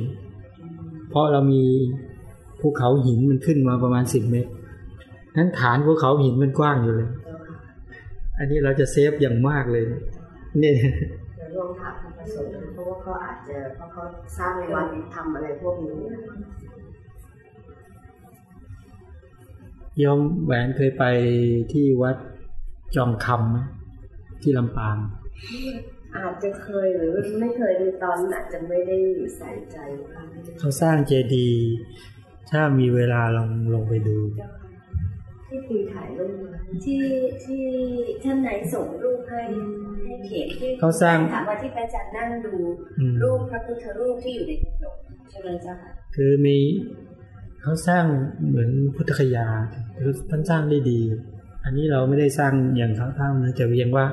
เพราะเรามีภูเขาหินมันขึ้นมาประมาณสิบเมตรนั้นฐานภูเขาหินมันกว้างอยู่เลย อันนี้เราจะเซฟอย่างมากเลย เนี่ยเดี๋ยวลองถามคุณ ประสงค์เพราะว่าเขาอาจจะเพราะเขาสร้างวัดทำอะไรพวกนี้ยอมแหวนเคยไปที่วัดจองคำไหมที่ลำปางอาจจะเคยหรือไม่เคยในตอนนั้นอาจจะไม่ได้ใส่ใจว่าเขาสร้างเจดีย์ถ้ามีเวลาลองลงไปดู ที่ปีถ่ายรูปมาที่ที่ท่านไหนส่งรูปให้ให้เขียนที่เขาสร้างถามว่าที่พระอาจารย์นั่งดูอืมรูปพระพุทธรูปที่อยู่ในกระจกใช่ไหมเจ้าค่ะคือมีเขาสร้างเหมือนพุทธคยาคือท่านสร้างได้ดี อันนี้เราไม่ได้สร้างอย่างเขาทำนะแต่เพียงว่า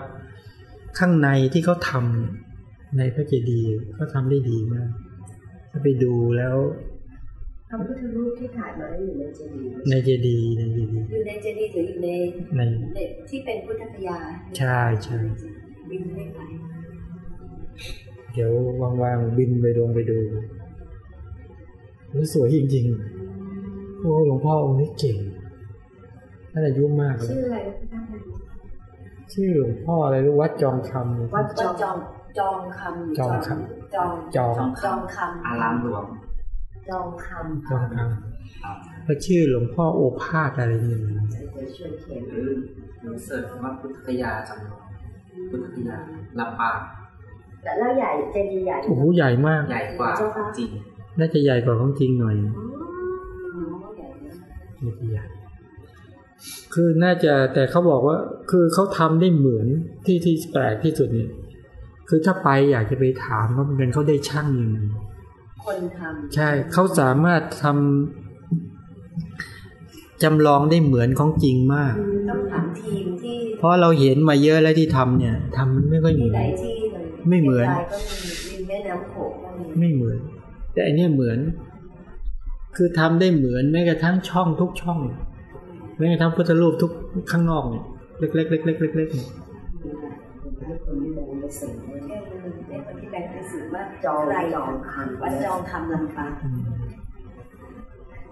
ข้างในที่เขาทำในพระเจดีย์เขาทำได้ดีมากถ้าไปดูแล้ว พระพุทธรูปที่ถ่ายมาได้อยู่ในเจดีย์ในเจดีย์ในเจดีย์อยู่ในเจดีย์หรืออยู่ในในในที่เป็นพุทธคยาใช่ใช่บินไม่ไปเดี๋ยวว่างๆบินไปดวงไปดูรู้สวยจริงๆโอ้หลวงพ่อองค์นี้เก่งท่านอายุมากแล้วชื่ออะไรชื่อหลวงพ่ออะไรรู้วัดจองคำวัดจจอองมจองจองคำจองคจองจองจองคำอารามหลวง จองคจองคครับำก็ชื่อหลวงพ่อโอภาสอะไรนี่นะำจะช่วยเขียนหรือหรือเสิร์ชคำว่าพุทธคยาจำลองพุทธคยาลำปางแต่แล้วใหญ่เจดีย์ใหญ่โอ้โหใหญ่มากใหญ่กว่าของจริงน่าจะใหญ่กว่าของจริงหน่อยอ๋อใหญ่นะน่าจะใหญ่คือน่าจะแต่เขาบอกว่า คือเขาทำได้เหมือนที่ที่แปลกที่สุดเนี่ย คือถ้าไปอยากจะไปถามว่ามันเป็นเขาได้ช่างยังไง คนทำใช่เขาสามารถทำจำลองได้เหมือนของจริงมากต้องถามทีมที่เพราะเราเห็นมาเยอะแล้วที่ทำเนี่ยทำมันไม่ค่อยเหที่มือไหนนที่มันไม่เหมือนชียงรายก็มีริมแม่น้ำโขงก็มีไม่เหมือน แต่อันเนี้ยเหมือน คือทำได้เหมือนแม้กระทั่งช่องทุกช่องแม้กระทั่งพุทธรูปทุกข้างนอกเนี่ยเล็กๆเล็กๆเล็กๆเนี่ยให้คนที่ลงใน สิ่งนี้แค่ในคนที่แบ่งเป็นสื่อว่าจองใครจองคันวัดจองคำลำปางอืม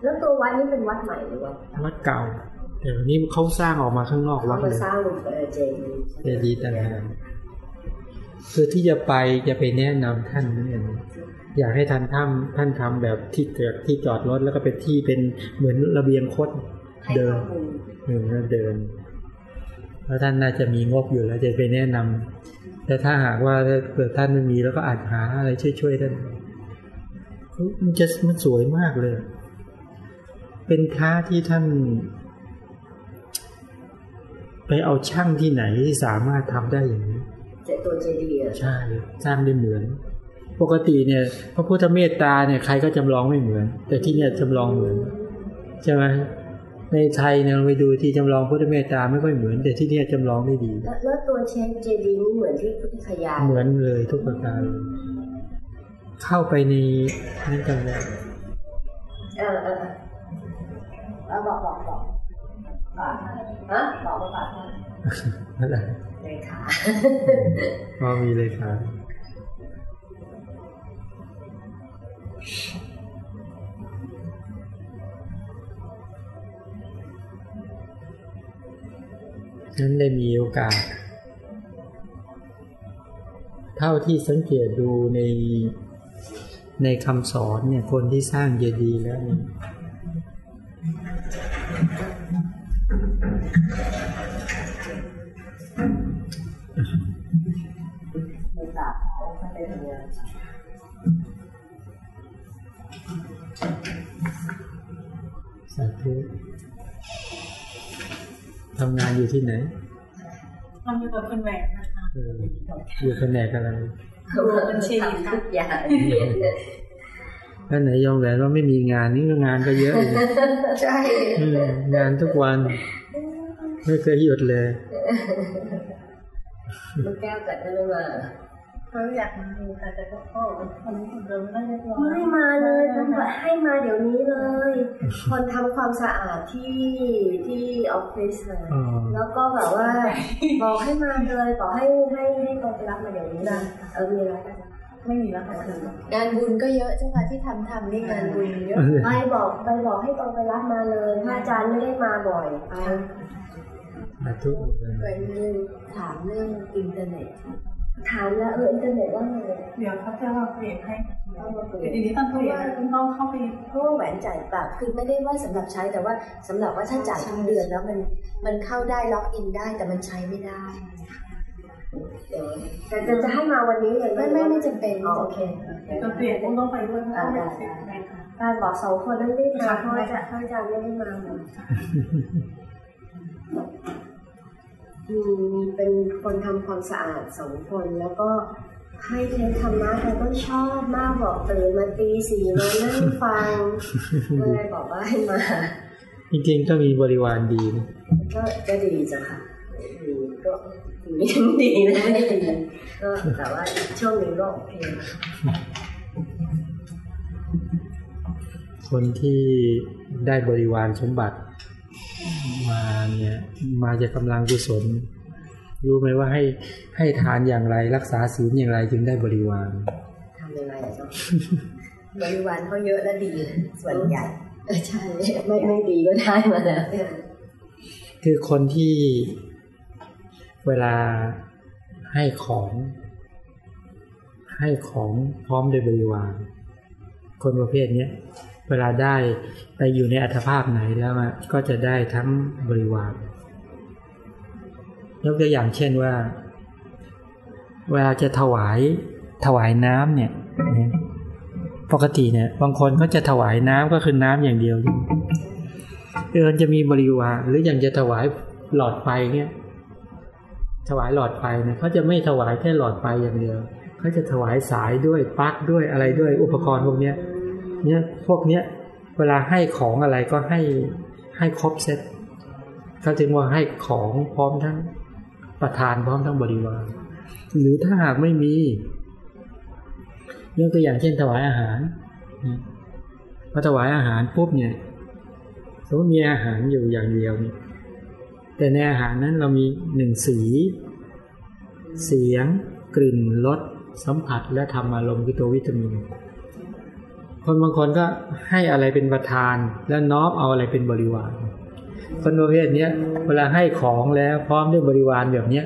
แล้วตัววัดนี้เป็นวัดใหม่หรือว่าวัดเก่าแต่วันนี้เขาสร้างออกมาข้างนอกเขาวัดมาเลยสร้างเอ่อเจดีย์เจดีย์ต่างหากคือที่จะไปจะไปแนะนำท่านนั่นเองอยากให้ท่านทำท่านทำแบบที่เกิดที่จอดรถแล้วก็เป็นที่เป็นเหมือนระเบียงคดให้เดิข้อนมูลเออแล้วเดิน แล้วท่านน่าจะมีงบอยู่แล้วจะไปแนะนำ แต่ถ้าหากว่าถ้าเกิดท่านไม่มีแล้วก็อาจหาอะไรช่วยๆท่านเฮ้ยมันจะมันสวยมากเลย เป็นพระที่ท่าน ไปเอาช่างที่ไหนที่สามารถทำได้อย่างนี้เจตัวเจดีย์อะใช่สร้างได้เหมือน ปกติเนี่ย พระพุทธเมตตาเนี่ยใครก็จำลองไม่เหมือน แต่ที่เนี่ยจำลองเหมือนใช่ไหม ในไทยเนี่ยเราไปดูที่จำลองพุทธเมตตาไม่ค่อยเหมือน แต่ที่เนี่ยจำลองได้ดี แล้วแล้วตัวเชฟเจดีย์นี่เหมือนที่พุทธคยาเหมือนเลยทุกประการเข้าไปในนั่นกันเลยเออเออเออเอาบอกบอกบอกบาทฮะบอกว่าบาทนั่นแหละเลยค่ะพอมีเลยครั นั้นได้มีโอกาส เท่าที่สังเกตดูในในคำสอนเนี่ยคนที่สร้างเจดีย์แล้วเนี่ยสาธุ ทำงานอยู่ที่ไหนทำอยู่กับคุณแหวนนะคะเอออยู่แผนกอะไรบัญชีค่ะทุกอย่างแล้วไหนยอมแหวนว่าไม่มีงานนี่ก็งานก็เยอะอยู่ใช่อืมงานทุกวัน ไม่เคยหยุดเลยลูกแก้วเกิดอะไรมา เขาอยากมาดูค่ะแต่ก็พ่อคนนี้คนเดิมไม่ได้เรียบร้อยไม่มาเลยต้องแบบให้มาเดี๋ยวนี้เลย คนทำความสะอาดที่ที่ออฟฟิศนะอ๋อแล้วก็แบบว่า บอกให้มาเลยบอกให้ให้ให้ตรงไปรับมาเดี๋ยวนี้นะเออมีอะไรกันไม่มีแล้วค่ะงานบุญก็เยอะจังหวะที่ทำทำนี่งานบุญเยอะไปบอกไปบอกให้ตรงไปรับมาเลยพระอาจารย์ไม่ได้มาบ่อยไปสาธุแหวนลืมถามเรื่องอินเทอร์เน็ต ถามแล้วเอออินเทอร์เน็ตว่าไงเดี๋ยวเขาจะมาเปลี่ยนให้เอามาเปิดแต่ทีนี้ต้องเปลี่ยนต้องเข้าไปเพราะว่าแหวนจ่ายแบบคือไม่ได้ว่าสำหรับใช้แต่ว่าสำหรับว่าถ้าจ่ายทุกเดือนแล้วมันมันเข้าได้ล็อกอินได้แต่มันใช้ไม่ได้เดี๋ยวแต่จะจะให้มาวันนี้เลยไม่ไม่ไม่จำเป็นอ๋อโอเคจะเปลี่ยนต้องไปด้วยต้องไปเปลี่ยนไปค่ะการบอกสองคนนั้นรีบมาเพราะว่าจะพระอาจารย์ไม่ได้มาหมดมี มีเป็นคนทำความสะอาดสองคน แล้วก็ให้เทศธรรมะแต่ก็ชอบมากบอกตื่นมาตีสี่มานั่งฟังก็เลยบอกว่าให้มาจริงๆก็มีบริวารดีนะก็ก็ดีจ้ะค่ะดีก็ดีดีนะไม่ได้ดีก็แต่ว่าช่วงนี้ก็โอเคคนที่ได้บริวารสมบัติ มาเนี่ยมาจากกำลังกุศล รู้ไหมว่าให้ให้ทานอย่างไรรักษาศีลอย่างไรจึงได้บริวารทำยังไงอะเจ้าบริวารเขาเยอะและดีส่วนใหญ่เออใช่ไม่ไม่ดีก็ได้มาแล้วคือคนที่เวลาให้ของ ให้ของพร้อมด้วยบริวารคนประเภทเนี้ย เวลาได้ไปอยู่ในอัตภาพไหนแล้วก็จะได้ทั้งบริวารยกตัวอย่างเช่นว่า เวลาจะถวายถวายน้ำเนี่ยเนี่ยปกติเนี่ย บางคนก็จะถวายน้ำก็คือน้ำอย่างเดียวเออจะมีบริวารหรืออย่างจะถวายหลอดไฟเนี่ยถวายหลอดไฟเนะเขาจะไม่ถวายแค่หลอดไฟอย่างเดียวเขาจะถวายสายด้วยปลั๊กด้วยอะไรด้วยอุปกรณ์พวกเนี้ย เนี่ยพวกเนี้ยเวลาให้ของอะไรก็ให้ให้ครบเซตเขาจึงว่าให้ของพร้อมทั้งประธานพร้อมทั้งบริวาร หรือถ้าหากไม่มียกตัวอย่างเช่นถวายอาหารพอถวายอาหารปุ๊บเนี่ย สมมติมีอาหารอยู่อย่างเดียวเนี่ยแต่ในอาหารนั้นเรามีหนึ่งสี เสียง กลิ่นรสสัมผัสและธรรมอารมณ์คือตัววิตามิน คนบางคนก็ให้อะไรเป็นประธาน แล้วน้อมเอาอะไรเป็นบริวาร คนประเภทเนี้ยเวลาให้ของแล้วพร้อมด้วยบริวารแบบเนี้ย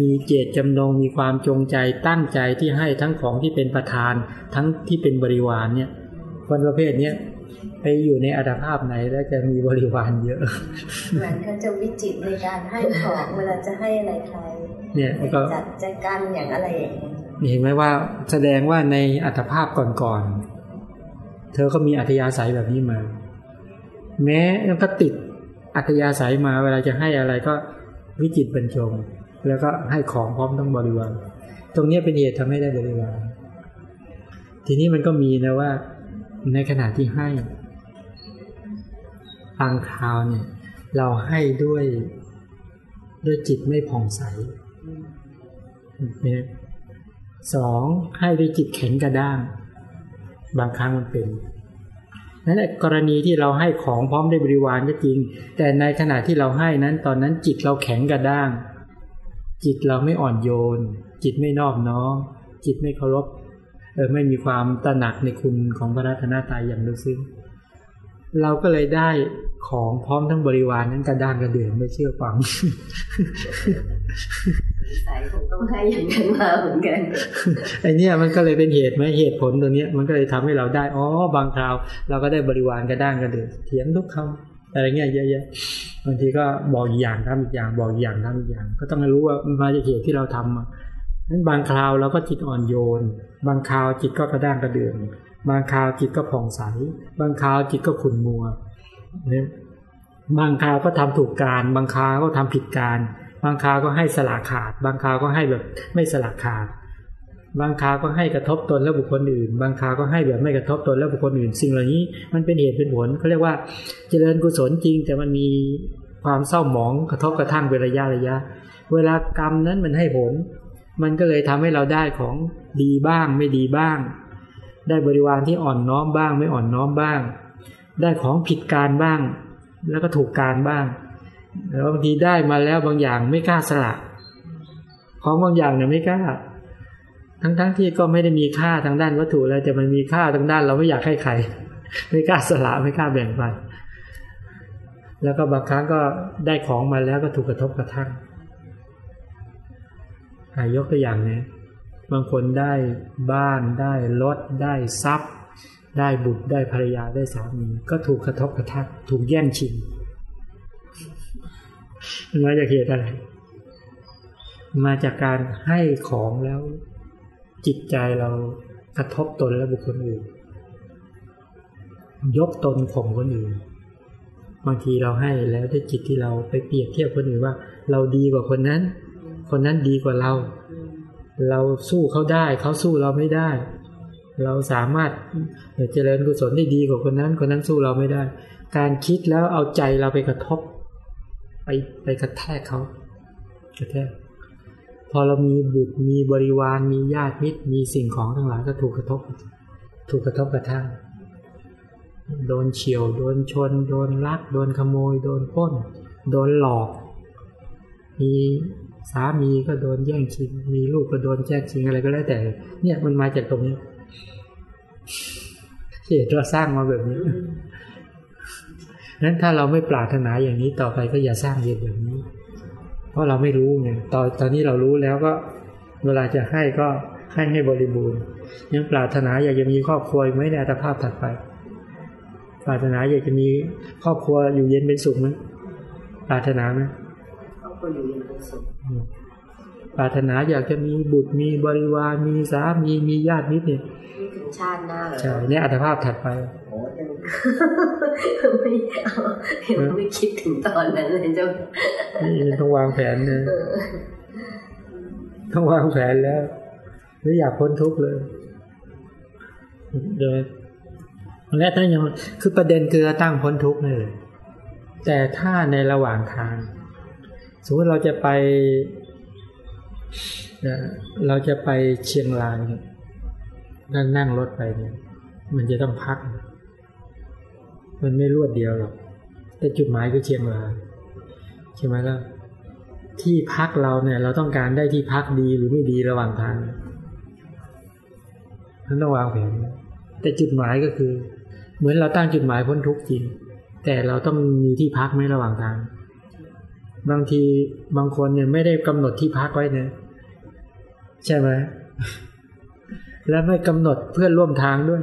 มีเจตจำนงมีความจงใจตั้งใจที่ให้ทั้งของที่เป็นประธาน ทั้งที่เป็นบริวารเนี่ย คนประเภทเนี้ยไปอยู่ในอัตภาพไหนแล้วจะมีบริวารเยอะเหมือนเขาจะวิจิตรในการให้ของเวลาจะให้อะไรใครเนี่ยแล้วก็จัดจัดการอย่างอะไรอย่างเงี้ยเห็นไหมว่าแสดงว่าในอัตภาพก่อนๆ เธอก็มีอัธยาศัยแบบนี้มา แม้ก็ติดอัธยาศัยมาเวลาจะให้อะไรก็วิจิตบรรจง แล้วก็ให้ของพร้อมทั้งบริวารตรงนี้เป็นเหตุทำให้ได้บริวารทีนี้มันก็มีนะว่าในขณะที่ให้บางคราวเนี่ย เราให้ด้วยด้วยจิตไม่ผ่องใสสองให้ด้วยจิตแข็งกระด้าง บางครั้งมันเป็นนั่นแหละกรณีที่เราให้ของพร้อมด้วยบริวารก็จริง แต่ในขณะที่เราให้นั้นตอนนั้นจิตเราแข็งกระด้าง จิตเราไม่อ่อนโยน จิตไม่นอบน้อมจิตไม่เคารพเออไม่มีความตระหนักในคุณของพระรัตนตรัยอย่างลึกซึ้งเราก็เลยได้ของพร้อมทั้งบริวารนั้นกระด้างกระเดื่องไม่เชื่อฟัง สายคงต้องให้อย่างนั้นมาเหมือนกันไอเนี่ยมันก็เลยเป็นเหตุไหมเหตุผลตัวเนี้ยมันก็เลยทำให้เราได้อ๋อบางคราว เราก็ได้บริวารกระด้างกระเดือเถียงทุกคำอะไรเงี้ยเยอะแยะบางทีก็บอกอย่างทำอีกอย่างบอกอย่างทำอีกอย่าง ก็ต้องรู้ว่ามาจากเหตุที่เราทำมานั้นบางคราวเราก็จิตอ่อนโยน บางคราวจิตก็กระด้างกระเดืองบางคราวจิตก็ผ่องใส บางคราวจิตก็ขุ่นมัวเนี่ยบางคราวก็ทำถูกการ บางคราวก็ทำผิดการ บางคราวก็ให้สละขาด บางคราวก็ให้แบบไม่สละขาด บางคราวก็ให้กระทบตนและบุคคลอื่น บางคราวก็ให้แบบไม่กระทบตนและบุคคลอื่น สิ่งเหล่านี้มันเป็นเหตุเป็นผลเขาเรียกว่าเจริญกุศลจริง แต่มันมีความเศร้าหมองกระทบกระทั่งเป็นระยะระยะ เวลากรรมนั้นมันให้ผล มันก็เลยทำให้เราได้ของดีบ้างไม่ดีบ้าง ได้บริวารที่อ่อนน้อมบ้าง ไม่อ่อนน้อมบ้าง ได้ของผิดการบ้าง แล้วก็ถูกการบ้าง แล้วบางทีได้มาแล้วบางอย่างไม่กล้าสละของบางอย่างเนี่ยไม่กล้า ทั้งๆทที่ก็ไม่ได้มีค่าทางด้านวัตถุแล้วแต่มันมีค่าทางด้านเราไม่อยากให้ใคร ไม่กล้าสละไม่กล้าแบ่งปันแล้วก็บางครั้งก็ได้ของมาแล้วก็ถูกกระทบกระทั่งยกตัวอย่างเนี่ยบางคนได้บ้านได้รถได้ทรัพย์ ได้บุตรได้ภรรยาได้สามีก็ถูกกระทบกระทั่งถูกแย่งชิง มาจากเหตุอะไร มาจากการให้ของแล้วจิตใจเรากระทบตนและบุคคลอื่น ยกตนข่มคนอื่น บางทีเราให้แล้วด้วยจิตที่เราไปเปรียบเทียบคนอื่นว่า เราดีกว่าคนนั้น คนนั้นดีกว่าเรา เราสู้เขาได้ เขาสู้เราไม่ได้ เราสามารถเจริญกุศลได้ดีกว่าคนนั้น คนนั้นสู้เราไม่ได้ การคิดแล้วเอาใจเราไปกระทบ ไปไปกระแทกเขากระแทกพอเรามีบุตรมีบริวารมีญาติมิตรมีสิ่งของทั้งหลายก็ถูกกระทบ ถูกกระทบกระทั่งโดนเฉียวโดนชน โดนลัก โดนขโมย โดนป้น โดนหลอก มีสามีก็โดนแย่งชิงมีลูกก็โดนแย่งชิงอะไรก็แล้วแต่ เนี่ยมันมาจากตรงนี้เหตุเราสร้างมาแบบนี้ นั้นถ้าเราไม่ปรารถนาอย่างนี้ต่อไปก็อย่าสร้างเหตุแบบนี้ เพราะเราไม่รู้ไงตอนตอนนี้เรารู้แล้วก็ เวลาจะให้ก็ให้ให้บริบูรณ์ยังปรารถนาอยากจะมีครอบครัวไหมในอัตภาพถัดไป ปรารถนาอยากจะมีครอบครัวอยู่เย็นเป็นสุขไหมปรารถนาไหมครอบครัวอยู่เย็นเป็นสุข ปรารถนาอยากจะมีบุตรมีบริวารมีสามีมีญาติมิตรเนี่ยนี่ถึงชาติหน้าเหรอใช่ในอัตภาพถัดไปโอ้ยังไม่เอายังไม่คิดถึงตอนนั้นเลยเจ้านี่ต้องวางแผนนะเออต้องวางแผนแล้วหรืออยากพ้นทุกข์เลยเดี๋ยวและถ้ายังคือประเด็นคือตั้งพ้นทุกข์นี่เลยแต่ถ้าในระหว่างทาง สมมติเราจะไป เอ่อเราจะไปเชียงรายนี่ยนั่งนั่งรถไปเนี่ยมันจะต้องพัก มันไม่รวดเดียวหรอก แต่จุดหมายคือเชียงรายใช่ไหมล่ะที่พักเราเนี่ย เราต้องการได้ที่พักดีหรือไม่ดีระหว่างทางนั้นต้องวางแผนแต่จุดหมายก็คือ เหมือนเราตั้งจุดหมายพ้นทุกข์จริง แต่เราต้องมีที่พักไหมระหว่างทาง บางทีบางคนเนี่ยไม่ได้กำหนดที่พักไว้เนี่ยใช่ไหมและไม่กำหนดเพื่อนร่วมทางด้วย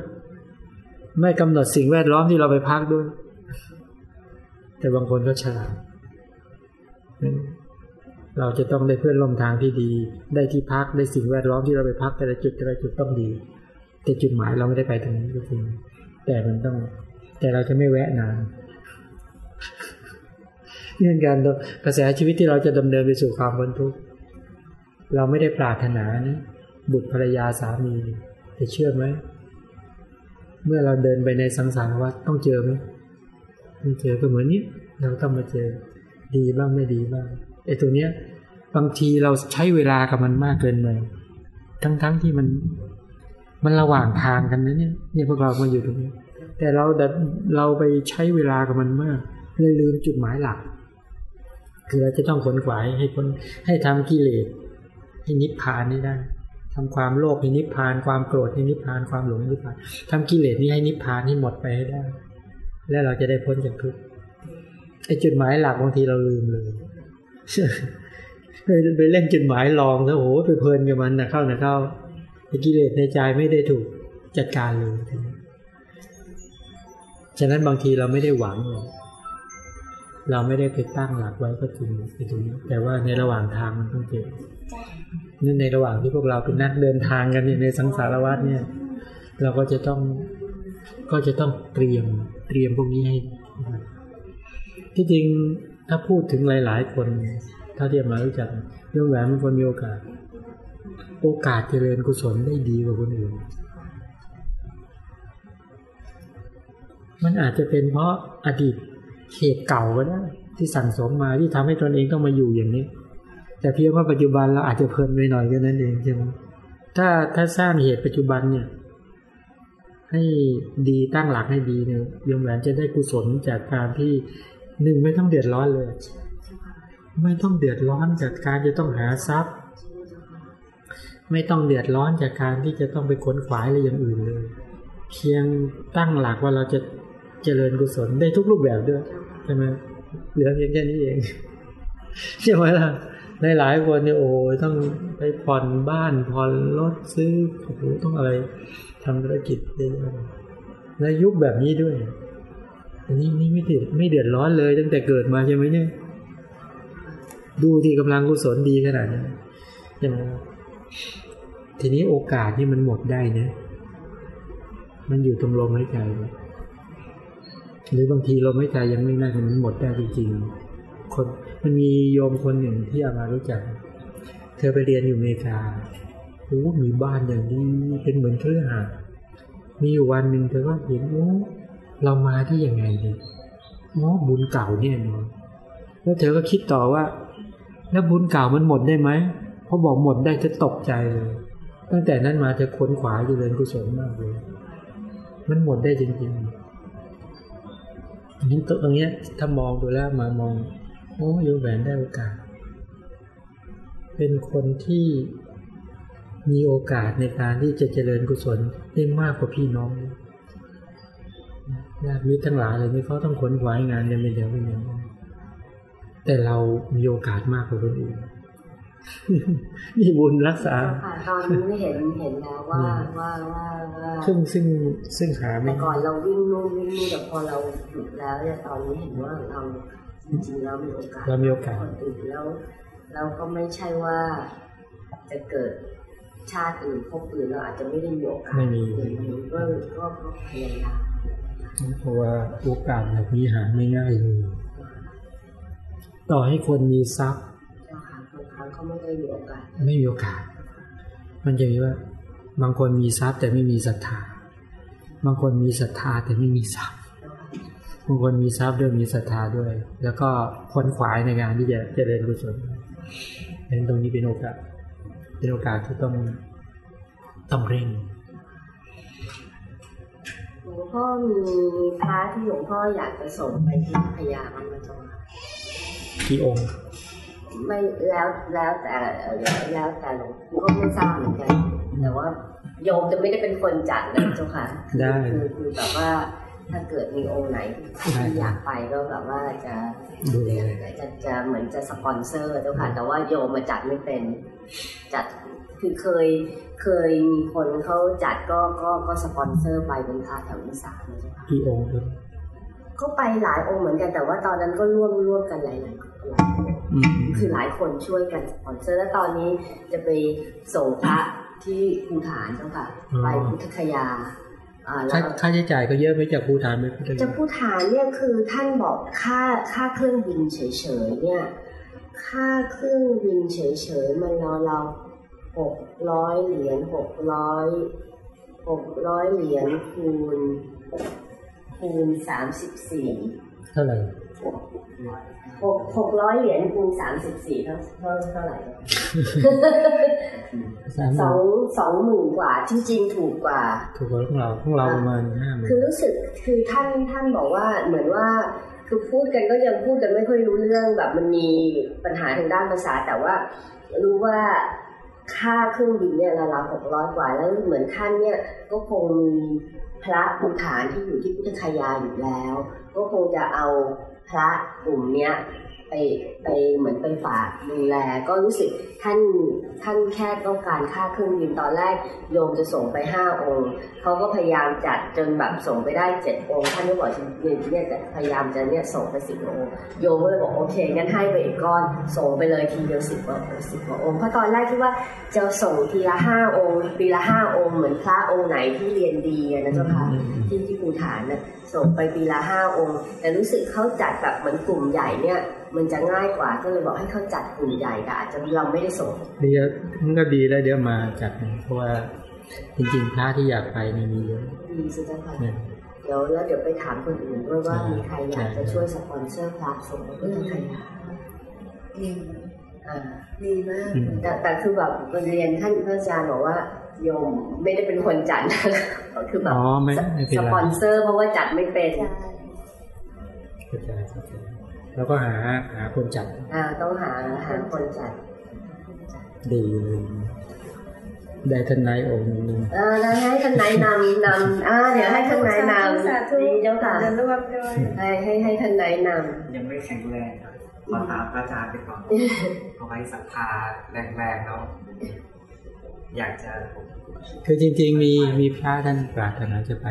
ไม่กำหนดสิ่งแวดล้อมที่เราไปพักด้วย แต่บางคนก็ฉลาดเราจะต้องได้เพื่อนร่วมทางที่ดี ได้ที่พักได้สิ่งแวดล้อมที่เราไปพักแต่ละจุดแต่ละจุดต้องดี แต่จุดหมายเราไม่ได้ไปตรงนี้จริงแต่มันต้อง แต่เราจะไม่แวะนาน นี่เป็นการกระแสชีวิตที่เราจะดำเนินไปสู่ความพ้นทุกข์เราไม่ได้ปรารถนานะบุตรภรรยาสามีแต่เชื่อไหมเมื่อเราเดินไปในสังสารวัฏต้องเจอไหมต้องเจอก็เหมือนนี้เราต้องมาเจอดีบ้างไม่ดีบ้างไอ้ตัวเนี้ย บางทีเราใช้เวลากับมันมากเกินไปทั้งๆทที่มัน มันระหว่างทางกันนะเนี่ยเนี่ยพวกเรามาอยู่ตรงนี้ แต่เราดันเราไปใช้เวลากับมันมากเลยลืมจุดหมายหลัก คือเราจะต้องขนขวายให้พ้นให้ทำกิเลสให้นิพพานนี่ได้ทำความโลภให้นิพพาน ความโกรธให้นิพพาน ความหลงให้นิพพานทำกิเลสนี้ให้นิพพานให้หมดไปให้ได้ แล้วเราจะได้พ้นจากทุกข์ไอ้จุดหมายหลักบางทีเราลืมเลยไปเล่นจุดหมายลองแล้วโอ้โหไปเพลินกับมันนะเข้านะเข้าไอ้กิเลสในใจไม่ได้ถูกจัดการเลยฉะนั้นบางทีเราไม่ได้หวังหรอก เราไม่ได้ไปตั้งหลักไว้ก็จริงในตรงนี้แต่ว่าในระหว่างทางมันต้องเจอนี่ในระหว่างที่พวกเราเป็นนักเดินทางกันเนี่ยในสังสารวัฏเนี่ย เราก็จะต้องก็จะต้องเตรียมเตรียมพวกนี้ให้ ที่จริงถ้าพูดถึงหลาย ๆ คนถ้าเทียบมารู้จักโยมแหวนเป็นคนมีโอกาส โอกาสเจริญกุศลได้ดีกว่าคนอื่นมันอาจจะเป็นเพราะอดีต เหตุเก่าก็ได้ที่สั่งสมมาที่ทำให้ตนเองต้องมาอยู่อย่างนี้ แต่เพียงว่าปัจจุบันเราอาจจะเพลินไปหน่อยแค่นั้นเองใช่ไหมถ้าถ้าสร้างเหตุปัจจุบันเนี่ย ให้ดีตั้งหลักให้ดีเนี่ยโยมแหวนจะได้กุศลจากการที่หนึ่งไม่ต้องเดือดร้อนเลย ไม่ต้องเดือดร้อนจากการจะต้องหาทรัพย์ ไม่ต้องเดือดร้อนจากการที่จะต้องไปขนขวายอะไรอย่างอื่นเลย เพียงตั้งหลักว่าเราจะ เจริญกุศลได้ทุกรูปแบบด้วยใช่ไหมเหลือเพียงแค่นี้เองใช่ไหมล่ะในหลายคนเนี่ยโอ้ยต้องไปผ่อนบ้านผ่อนรถซื้อโอ้โหต้องอะไรทำธุรกิจเยอะๆในยุคแบบนี้ด้วย อันนี้นี่ไม่เดือดไม่เดือดร้อนเลย ตั้งแต่เกิดมาใช่ไหมเนี่ย ดูที่กำลังกุศลดีขนาดนี้ใช่ไหมทีนี้โอกาสที่มันหมดได้นะ มันอยู่ตรงลมหายใจ หรือบางทีลมหายใจยังไม่น่าจะหมดได้จริงๆคนมันมีโยมคนหนึ่งที่อามารู้จัก เธอไปเรียนอยู่อเมริกาโอ้มีบ้านอย่างดีเป็นเหมือนเครือหาสน์มีอยู่วันหนึ่งเธอก็เห็นโอ้เรามาที่ยังไงดีอ๋อบุญเก่าเนี่ยเนาะแล้วเธอก็คิดต่อว่า แล้วบุญเก่ามันหมดได้ไหมพอบอกหมดได้เธอตกใจเลยตั้งแต่นั้นมาเธอค้นขวายเจริญกุศลมากเลย มันหมดได้จริงๆ นี่ตรงเนี้ยถ้ามองดูแล้วมามองโอ้ยแหวนได้โอกาส เป็นคนที่มีโอกาสในการที่จะเจริญกุศลได้มากกว่าพี่น้องญาติมิตรทั้งหลายเลยนี่เขาต้องขนขวายงานกันเป็นเดียวเป็นเดียวแต่เรามีโอกาสมากกว่าคนอื่น นี่บุญรักษาค่ะตอนนี้เห็นเห็นแล้วว่าว่าว่าว่าซึ่งซึ่งซึ่งหาไม่แต่ก่อนเราวิ่งนู่นวิ่งนี่แต่พอเราหยุดแล้วเนี่ยตอนนี้เห็นว่าเราจริงๆแล้วมีโอกาสเรามีโอกาสคนอื่นแล้วเราก็ไม่ใช่ว่าจะเกิดชาติอื่นภพอื่นเราอาจจะไม่ได้มีโอกาสไม่มีอย่างนี้ก็ก็ก็พยายามเพราะว่าโอกาสแบบนี้หาไม่ง่ายเลยต่อให้คนมีทรัพย์ เจ้าค่ะบางครั้งงเขาไม่ได้มีโอกาส ไม่มีโอกาส มันจะมีว่า บางคนมีทรัพย์แต่ไม่มีศรัทธา บางคนมีศรัทธาแต่ไม่มีทรัพย์บางคนมีทรัพย์ด้วยมีศรัทธาด้วย แล้วก็ค้นขวายในงานที่จะเจริญกุศลเห็นตรงนี้เป็นโอกาส เป็นโอกาสที่ต้องต้องเร่งหลวงพ่อมีพระที่หลวงพ่ออยากจะส่งไปที่พยามันมาจงค่ะกี่องค์ ไม่แล้วแล้วแต่แล้วแต่หลวงพ่อก็ไม่ทราบเหมือนกันแต่ว่าโยมจะไม่ได้เป็นคนจัดนะเจ้าค่ะได้คือคือแบบว่าถ้าเกิดมีองค์ไหนที่อยากไปก็แบบว่าจะดูแลจะจะเหมือนจะสปอนเซอร์เจ้าค่ะแต่ว่าโยมมาจัดไม่เป็นจัดคือเคยเคยมีคนเขาจัดก็ก็ก็สปอนเซอร์ไปเป็นพระแถวอีสานนะเจ้าค่ะกี่องค์ด้วยก็ไปหลายองค์เหมือนกันแต่ว่าตอนนั้นก็ร่วมร่วมกันหลายหลายหลาย คนอืมคือหลายคนช่วยกันสปอนเซอร์แล้วตอนนี้จะไปส่งพระที่ภูฐานเจ้าค่ะไปพุทธคยาอ่าแล้ค่าวค่าใช้จ่ายก็เยอะไหมจากภูฐานไปพุทธจะภูฐานเนี่ยคือท่านบอกค่าค่าเครื่องบินเฉยๆเนี่ย ค่าเครื่องบินเฉยๆมันเราเราหกร้อยเหรียญหกร้อยหกร้อยเหรียญคูณคูณสามสิบสี่เท่าไหร่ หกหกร้อยเหรียญคูณสามสิบสี่เท่าเท่าเท่าไหร่สามหสอมื่งนสองหมื่นกว่าจริงๆถูกกว่า ถูกกว่าของเราของเราประมาณห้าหมื่นคือรู้สึกคือท่านท่านบอกว่าเหมือนว่าคือพูดกันก็ยังพูดกันไม่ค่อยรู้เรื่องแบบมันมีปัญหาทางด้านภาษา แต่ว่ารู้ว่าค่าเครื่องบินเนี่ยราวๆหกร้อยกว่าแล้วเหมือนท่านเนี่ยก็คงมีพระภูฐานที่อยู่ที่พุทธคยาอยู่แล้ว ก็คงจะเอา พระกลุ่มเนี้ย ไปไปเหมือนไปฝากดูแลก็รู้สึกท่านท่านแค่ต้องการค่าเครื่องบินตอนแรกโยมจะส่งไปห้าองค์เขาก็พยายามจัดจนแบบส่งไปได้เจ็ดองค์ท่านก็บอกเนี่ยเนี่ยจะพยายามจะเนี่ยส่งไปสิบองค์โยมก็เลยบอกโอเคงั้นให้ไปอีกก้อนส่งไปเลยทีเดียวสิบกว่าสิบกว่าองค์เพราะตอนแรกคิดว่าจะส่งทีละห้าองค์ปีละห้าองค์เหมือนพระองค์ไหนที่เรียนดีอะนะเจ้าค่ะที่ที่ภูฐานน่ะส่งไปปีละห้าองค์ แต่รู้สึกเขาจัดแบบเหมือนกลุ่มใหญ่เนี่ย มันจะง่ายกว่าก็เลยบอกให้เขาจัดกลุ่มใหญ่แต่อาจจะเราไม่ได้ส่งเดี๋ยวมันก็ดีแล้วเดี๋ยวมาจัดนะเพราะว่าจริงๆพระที่อยากไปเนี่ยมีเยอะดีสิเจ้าค่ะเนี่ยเดี๋ยวแล้วเดี๋ยวไปถามคนอื่นด้วยว่าใช่มีใครอยากจะช่วยสปอนเซอร์พระส่งไปพุทธคยาดีอ่าดีมากอืมแต่แต่คือแบบเรียนท่านพระอาจารย์บอกว่าโยมไม่ได้เป็นคนจัดคือแบบอ๋อไม่ไม่เป็นสไรปอนเซอร์เพราะว่าจัดไม่เป็นใช่เข้าใจเข้าใจ แล้วก็หาหาคนจัดอ่าต้องหาหาคนจัด ดีเลยได้ทนายองค์หนึ่งอ่าแล้วให้ท่านนายนำนำอ่าเดี๋ยวให้ท่านนายนสาธุำดีเจ้าค่ะจะรวบด้วยให้ให้ให้ท่านนายนยังไม่แข็งแรงครับขอถามพระอาจารย์ไปก่อนเอาไว้ศรัทธาแรงๆแล้วอยากจะคือจริง ๆ มีมีพระท่านปรารถนาจะไป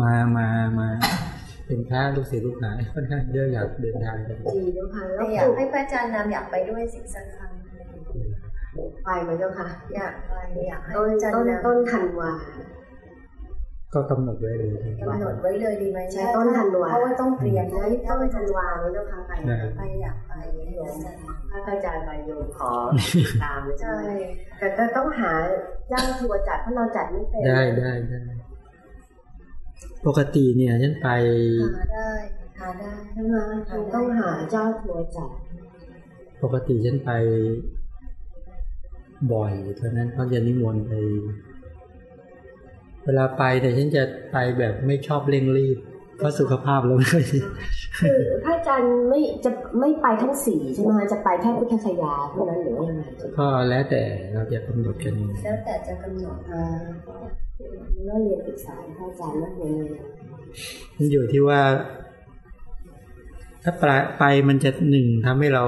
มามามา เป็นพระลูกศิษย์ลูกหาค่อนข้างเยอะอยากเดินทางกันำดีเจ้าค่ะแล้แต่วอยากให้พระอาจารย์นำอยากไปด้วยสิสักครั้งไปไหมเจ้าค่ะ อยากไปอยากให้ต้พนระอาจารย์ต้นนำต้นธันวาก็กำหนดไว้เลยกำหนดไว้เลยดีไหมใช่ต้นธันวาเพราะว่าต้องเตรียมแล้วนี่ต้นธันวาไหมเจ้าค่ะไปนะไปอยากไปให้พระอาจารย์ถ้าพระอาจารย์ไปโยมขอตามเลยใช่ใช่ไหมแต่ก็ต้องหาเจ้าทัวร์จัดเพราะเราจัดไม่เป็นได้ได้ได้ ปกติเนี่ยฉันไปหาได้หาได้ใช่ไหมต้องหาเจ้าทัวจัดปกติฉันไปบ่อยเพรานั้นเขาะจะนิมนต์ไป เวลาไปแต่ฉันจะไปแบบไม่ชอบเร่งรีบเพราะสุขภาพเราไม่ค่อยดีคือพระอาจารย์ไม่จะไม่ไปทั้งสี่ใช่ไหมจะไปแค่พุทธคยาเท่านั้นหรือยังไงก็แล้วแต่เราจะกำหนดกันแล้วแต่จะกำหนด อ่าแล้วเรียนปรึกษาพระอาจารย์ว่ายังไงมันอยู่ที่ว่า ถ้าไปไปมันจะหนึ่งทำให้เรา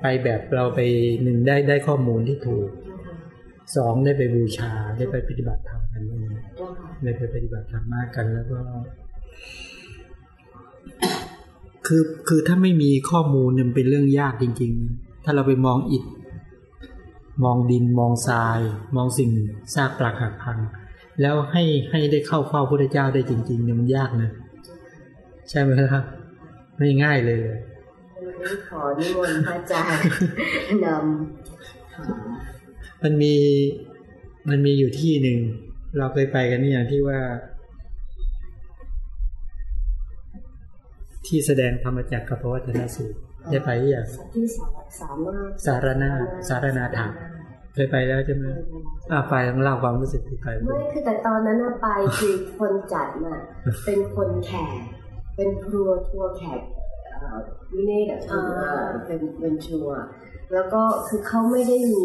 ไปแบบเราไปหนึ่งได้ได้ข้อมูลที่ถูกสองได้ไปบูชาได้ไปปฏิบัติธรรมกันด้วยได้ไปปฏิบัติธรรมมากกันแล้วก็ คือคือถ้าไม่มีข้อมูลมันเป็นเรื่องยากจริง ๆ ถ้าเราไปมองอิฐ มองดินมองทราย มองสิ่งซากปรักหักพัง แล้วให้ให้ได้เข้าเฝ้าพระเจ้าได้จริงๆเนี่ยมันยากนะใช่ไหมครับ ไม่ง่ายเลยเลยมขอนิมนต์พระอาจารย์นมันมีมันมีอยู่ที่หนึ่ง เราเคยไปกันนี่อย่างที่ว่า ที่แสดงธรรมจักรกับพระวัฒนสูตรได้ไปหรือยังำที่สา สามารถสารนาสารนาถามเคยไปแล้วใช่ไหมอ่าไปต้องเล่าความรู้สึกที่ไปไม่คือแต่ตอนนั้นน่ะไปคือคนจัดน่ะเป็นคนแขกเป็นครัวทัวร์แขกเอ่อวิเนศกับทัวร์เป็นเป็นชัวร์แล้วก็คือเขาไม่ได้มี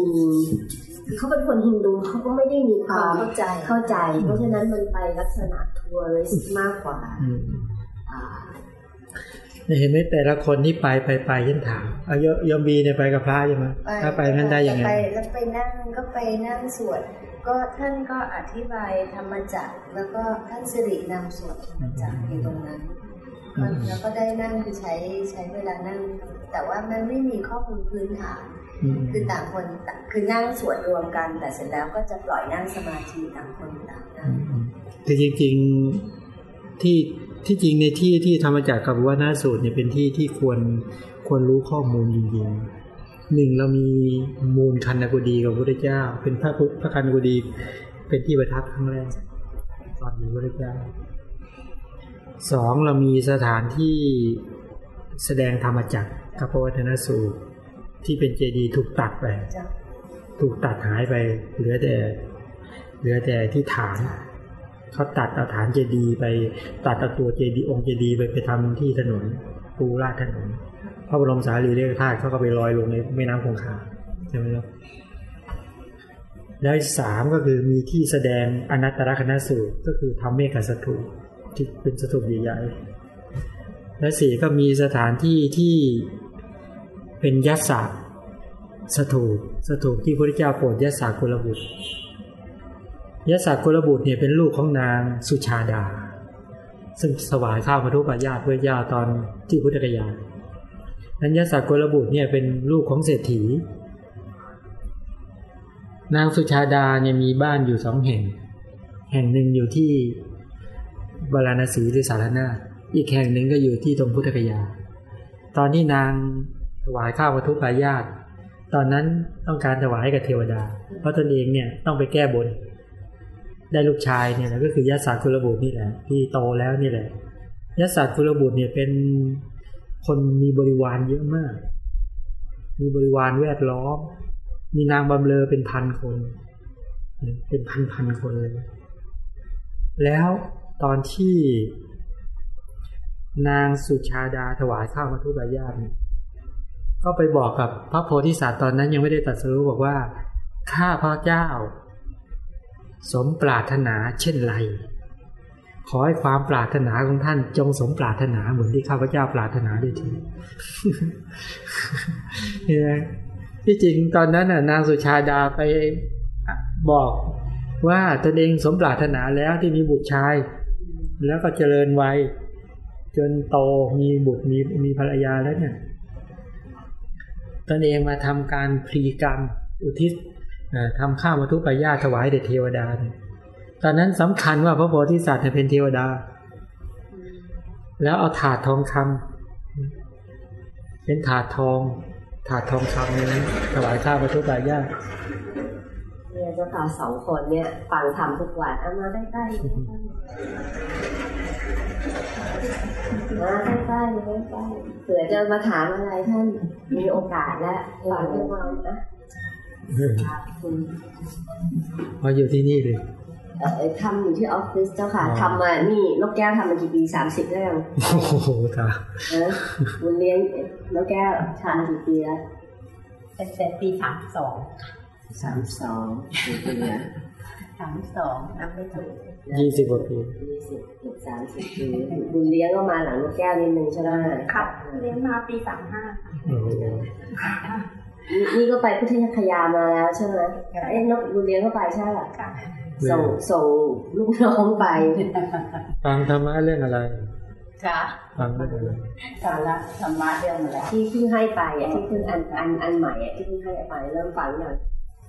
คือเขาเป็นคนฮินดูเขาก็ไม่ได้มีคความวามเข้าใจเข้าใจ เพราะฉะนั้นมันไปลักษณะทัวริสต์มากกว่าอืมอ่า เห็นไหมแต่ละคนที่ไปไปไปยันถามเอาโยโยมบีเนี่ยไปกับพระใช่ไหมถ้าไปงั้นได้ยังไงไปแล้วไปนั่งก็ไปนั่งสวดก็ท่านก็อธิบายธรรมจักรแล้วก็ท่านสิรินำสวดธรรมจักรอยู่ตรงนั้นอืมแล้วก็ได้นั่งคือใช้ใช้เวลานั่ง แต่ว่ามันไม่มีข้อมูลพื้นฐานอืมคือต่างคนต่างคือนั่งสวดรวมกัน แต่เสร็จแล้วก็จะปล่อยนั่งสมาธิต่างคนต่างนั่งคือจริงๆที่ ที่จริงในที่ที่ธรรมจักรกับว่าหน้าสูตรเนี่ยเป็นที่ที่ควรควรรู้ข้อมูลจริงๆหนึ่งเรามีมูลคันกุฎีกับพระเจ้า เป็นพระพุทธพระคันกุฎีเป็นที่ประทับครั้งแรกตอนมีพระเจ้าสองเรามีสถานที่แสดงธรรมจักรกับพระวัฒนสูตรที่เป็นเจดีย์ถูกตัดไป ถูกตัดหายไปเหลือแต่ เหลือแต่ที่ฐาน เขาตัดเอาฐานเจดีไป ตัดเอาตัวเจดีองค์เจดีไปไปทำที่ถนนปูราดถนนพระบรมสารีริกธาตุเขาก็ไปลอยลงในแม่น้ำคงคาใช่ไหมครับแล้วสามก็คือมีที่แสดงอนัตตลกนสูตรก็คือทำเมฆสถูปที่เป็นสถูปใหญ่ๆและสี่ก็มีสถานที่ที่เป็นยัสสะสถูปสถูปที่พระเจ้าโปรดยัสสะกุลบุตร ยศกุลบุตรเนี่ยเป็นลูกของนางสุชาดา ซึ่งสวายข้าวมาทุกปายาตเพื่อย่าตอนที่พุทธกยานั้นยศกุลบุตรเนี่ยเป็นลูกของเศรษฐี นางสุชาดาเนี่ยมีบ้านอยู่สองแห่ง แห่งหนึ่งอยู่ที่บาราณสีหรือสารนาอีกแห่งหนึ่งก็อยู่ที่ตรงพุทธกยา ตอนที่นางถวายข้าวมาทุกปายาตตอนนั้นต้องการถวายให้กับเทวดา เพราะตนเองเนี่ยต้องไปแก้บน ได้ลูกชายเนี่ยแหละก็คือยศากุลบุตรนี่แหละที่โตแล้วนี่แหละยศากุลบุตรเนี่ยเป็นคนมีบริวารเยอะมาก มีบริวารแวดล้อม มีนางบำเลอเป็นพันคน เป็นพันพันคนเลย แล้วตอนที่นางสุชาดาถวายข้าวมาทุบายาตก็ไปบอกกับพระโพธิสัตว์ตอนนั้นยังไม่ได้ตรัสรู้บอกว่า ข้าพระเจ้า สมปรารถนาเช่นไร ขอให้ความปรารถนาของท่านจงสมปรารถนาเหมือนที่ข้าพเจ้าปรารถนาด้วยทีเนี่ยที่จริงตอนนั้นน่ะนางสุชาดาไปบอกว่าตนเองสมปรารถนาแล้วที่มีบุตรชาย แล้วก็เจริญวัยจนโตมีบุตรมีมีภรรยาแล้วเนี่ยตนเองมาทำการพลีกรรม อุทิศ ทำข้าวมาทุปายาตถวายแด่เทวดาเนี่ยตอนนั้นสำคัญว่าพระโพธิสัตว์เนี่ยเป็นเทวดา แล้วเอาถาดทองคำเป็นถาดทอง ถาดทองคำเนี่ยนะถวายข้าวมาทุปายาตเนี่ยเจ้าค่ะสองคนเนี่ยฟังทำทุกวันเอามาใกล้ๆมาใกล้ๆมาใกล้ๆเผื่อจะมาถามอะไรท่านมีโอกาสแล้วฟังทุกวันนะ คุณมาอยู่ที่นี่เลยเอ่อทำอยู่ที่ออฟฟิศเจ้าค่ะอ๋อทำมานี่นกแก้วทำมากี่ปีสามสิบแล้วยังโอ้โหตาเออบุญเลี้ยงนกแก้วทำมากี่ปีแล้วตั้งแต่ปีสามสองสามสองกี่ปีแล้วสามสองนับไม่ถูกยี่สิบกว่าปียี่สิบเกือบสามสิบปีบุญเลี้ยงก็มาหลังนกแก้วนิดนึงใช่ไหมครับเลี้ยงมาปีสามห้าโอ้โห นี่นี่ก็ไปพุทธคยามาแล้วใช่ไหมเอ้ยนกบุญเลี้ยงก็ไปใช่ไหมค่ะส่งส่งลูกน้องไปฟังธรรมะเรื่องอะไรค่ะฟังเรื่องอะไรสาระธรรมะเรื่องอะไรที่เพิ่งให้ไปอะที่เพิ่งอันอันอันใหม่อะที่เพิ่งให้ไปเริ่มฟังอย่าง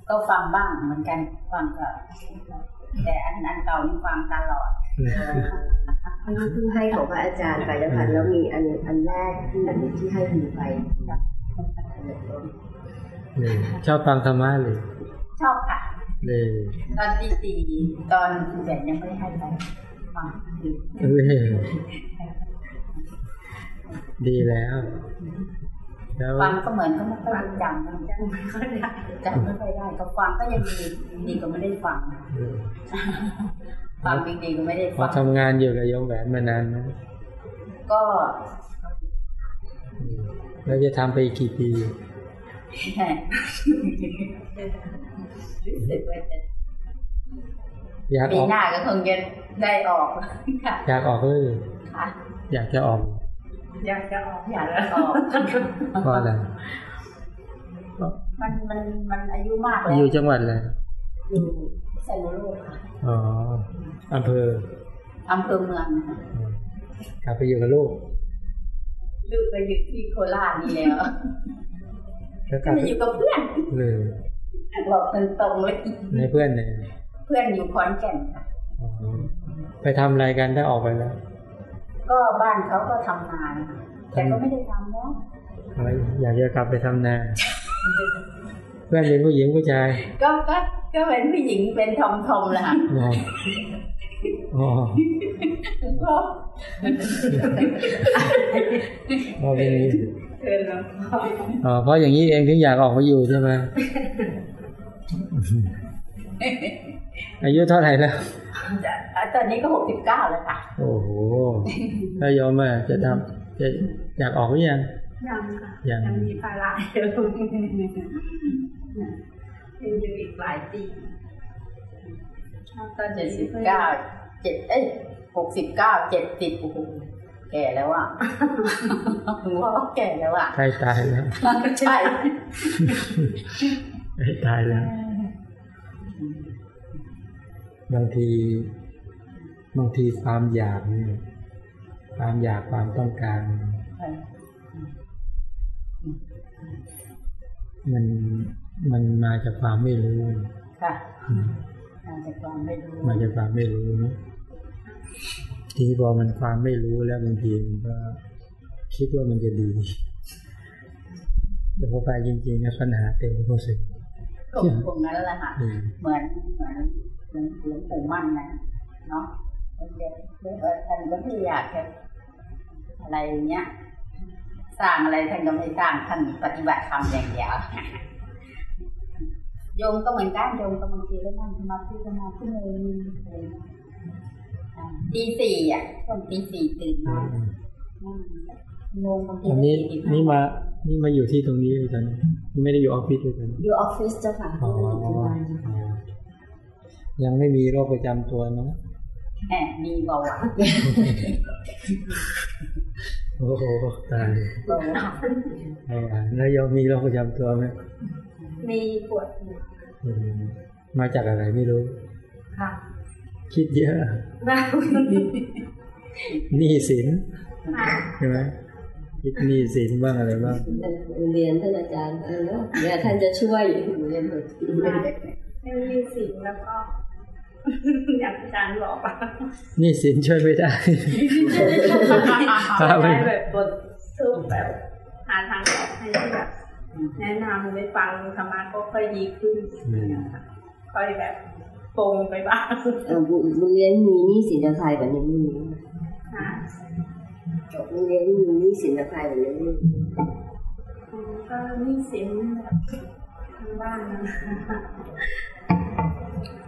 ก็ฟังบ้างเหมือนกันฟังก็แต่อันอันเก่านี่ฟังตลอดเพิ่งให้ของพระอาจารย์ไปแล้วค่ะแล้วมีอันอันแรกที่ที่ให้ดูไปนี่ ชอบฟังธรรมะเลยชอบค่ะเลยตอนตีสี่ตอนแบนยังไม่ได้ให้ไปฟังอยู่เลยดีแล้วแล้วฟังก็เหมือนก็ไม่ค่อยจำนะจำไม่ค่อยได้จำไม่ค่อยได้ก็ฟังก็ยังดีดีก็ไม่ได้ฟังเออฟังดีๆก็ไม่ได้พอฟังทำงานอยู่กับโยมแหวนมานานไหมก็เราจะทำไปอีกกี่ปีแหม่ รู้สึกว่าจะอยากปีออกหน้าก็คงจะได้ออกค่ะอยากออกเลยค่ะอยากจะออก อยากจะออกอยากจะออกเพราะอะไรมันมันมันอายุมากแล้วอยู่จังหวัดอะไรอยู่ไซโนโลกค่ะอ๋ออำเภออำเภอเมืองนะคะกลับไปอยู่กับลูกลูกไปอยู่ที่โคราชนี่แล้ว แล้วกก็ลับมาอยู่กับเพื่อนเลยบอกตรงๆเลยในเพื่อนเนี่ยเพื่อนอยู่ขอนแก่นค่ะอ๋อไปทำอะไรกันถ้าออกไปแล้ว ก็บ้านเขาก็ทำนานะคะแต่ก็ไม่ได้ทำแล้วอะไรอยากจะกลับไปทำนาเพื่อนเป็นผู้หญิงผู้ชาย ก็ก็ก็เป็นผู้หญิงเป็นทอมทอมๆแหละค่ะอ๋ออ๋อก็อ๋อเป็นอย่างนี้เออ อ๋อเพราะอย่างนี้เองถึงอยากออกมาอยู่ใช่ไหมอายุเท่าไหร่แล้วตอนนี้ก็หกสิบเก้าแล้วค่ะ โอ้โหถ้ายอมอะจะทำจะอยากออกหรือยัง ยังค่ะยังยังมีภาระอยู่ยังอยู่อีกหลายปีตอนเจ็ดสิบเก้าเจ็ดเอ้ยหกสิบเก้าเจ็ดสิบโอ้โห แก่แล้วอะว่าแก่แล้วอะใกล้ตายแล้วใช่ใกล้ตายแล้ว บางทีบางทีความอยากเนี่ยความอยากความต้องการ มันมันมาจากความไม่รู้ ค่ะอืมมาจากความไม่รู้ มาจากความไม่รู้นะ ทีนี้พอมันความไม่รู้แล้วบางทีมันก็คิดว่ามันจะดี แต่พอไปจริงๆนะปัญหาเต็มก็สึกก็คงนั้นแหละค่ะอืมเหมือนเหมือนหลวงหลวงปู่มั่นนะเนาะท่านจะเรียกว่าท่านก็ไม่อยากจะอะไรอย่างเงี้ย สร้างอะไรท่านก็ไม่สร้างท่านปฏิบัติธรรมอย่างเดียวโยมก็เหมือนกันโยมก็บางทีก็นั่งสมาธิสมาธิเลยอ่า ตีสี่อะช่วงตีสี่ตื่นมานั่งงงบางทีอันนี้ก็45นี่มานี่มาอยู่ที่ตรงนี้เลยตอนนี้ไม่ได้อยู่ออฟฟิศเลยตอนนี้อยู่ออฟฟิศเจ้าค่ะอ๋อที่บ้านเจ้าค่ะยังไม่มีโรคประจำตัวเนาะแหมมีเบาหวานโอ้โหตายเบาหวานไม่อ่านแล้วยอมมีโรคประจำตัวไหมมีปวดหัวอืมมาจากอะไรไม่รู้ค่ะ คิดเยอะหนี้สินใช่ไหมคิดหนี้สินบ้างอะไรบ้างเรียนท่านอาจารย์เออเดี๋ยวท่านจะช่วยเรียนหมดไม่มีสิ่งแล้วก็อย่างอาจารย์บอกอะหนี้สินช่วยไม่ได้ครับได้แบบบทสรุปแบบหาทางออกให้ที่แบบแนะนำไปฟังธรรมะก็ค่อยดีขึ้นอืมนะคะค่อยแบบ ปรงไปบ้างเออบุบุญเรียนมีหนี้สินกับใครแบบนี้ไม่มีค่ะบุญเรียนมีหนี้สินกับใครแบบนี้ไม่มีอืมก็หนี่สินแบบทางบ้านนะคะ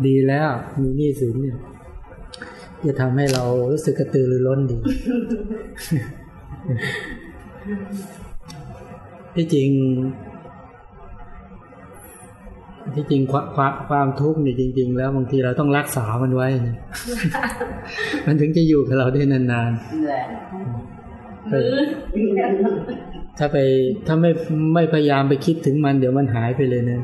ดีแล้วมีหนี้สินเนี่ยจะทำให้เรารู้สึกกระตือรือร้นดี ที่จริง ที่จริงความความความทุกข์เนี่ยจริง ๆ แล้วบางทีเราต้องรักษามันไว้นะมันถึงจะอยู่กับเราได้นานแหละๆไปถ้าไปถ้าไม่ไม่พยายามไปคิดถึงมันเดี๋ยวมันหายไปเลยนะ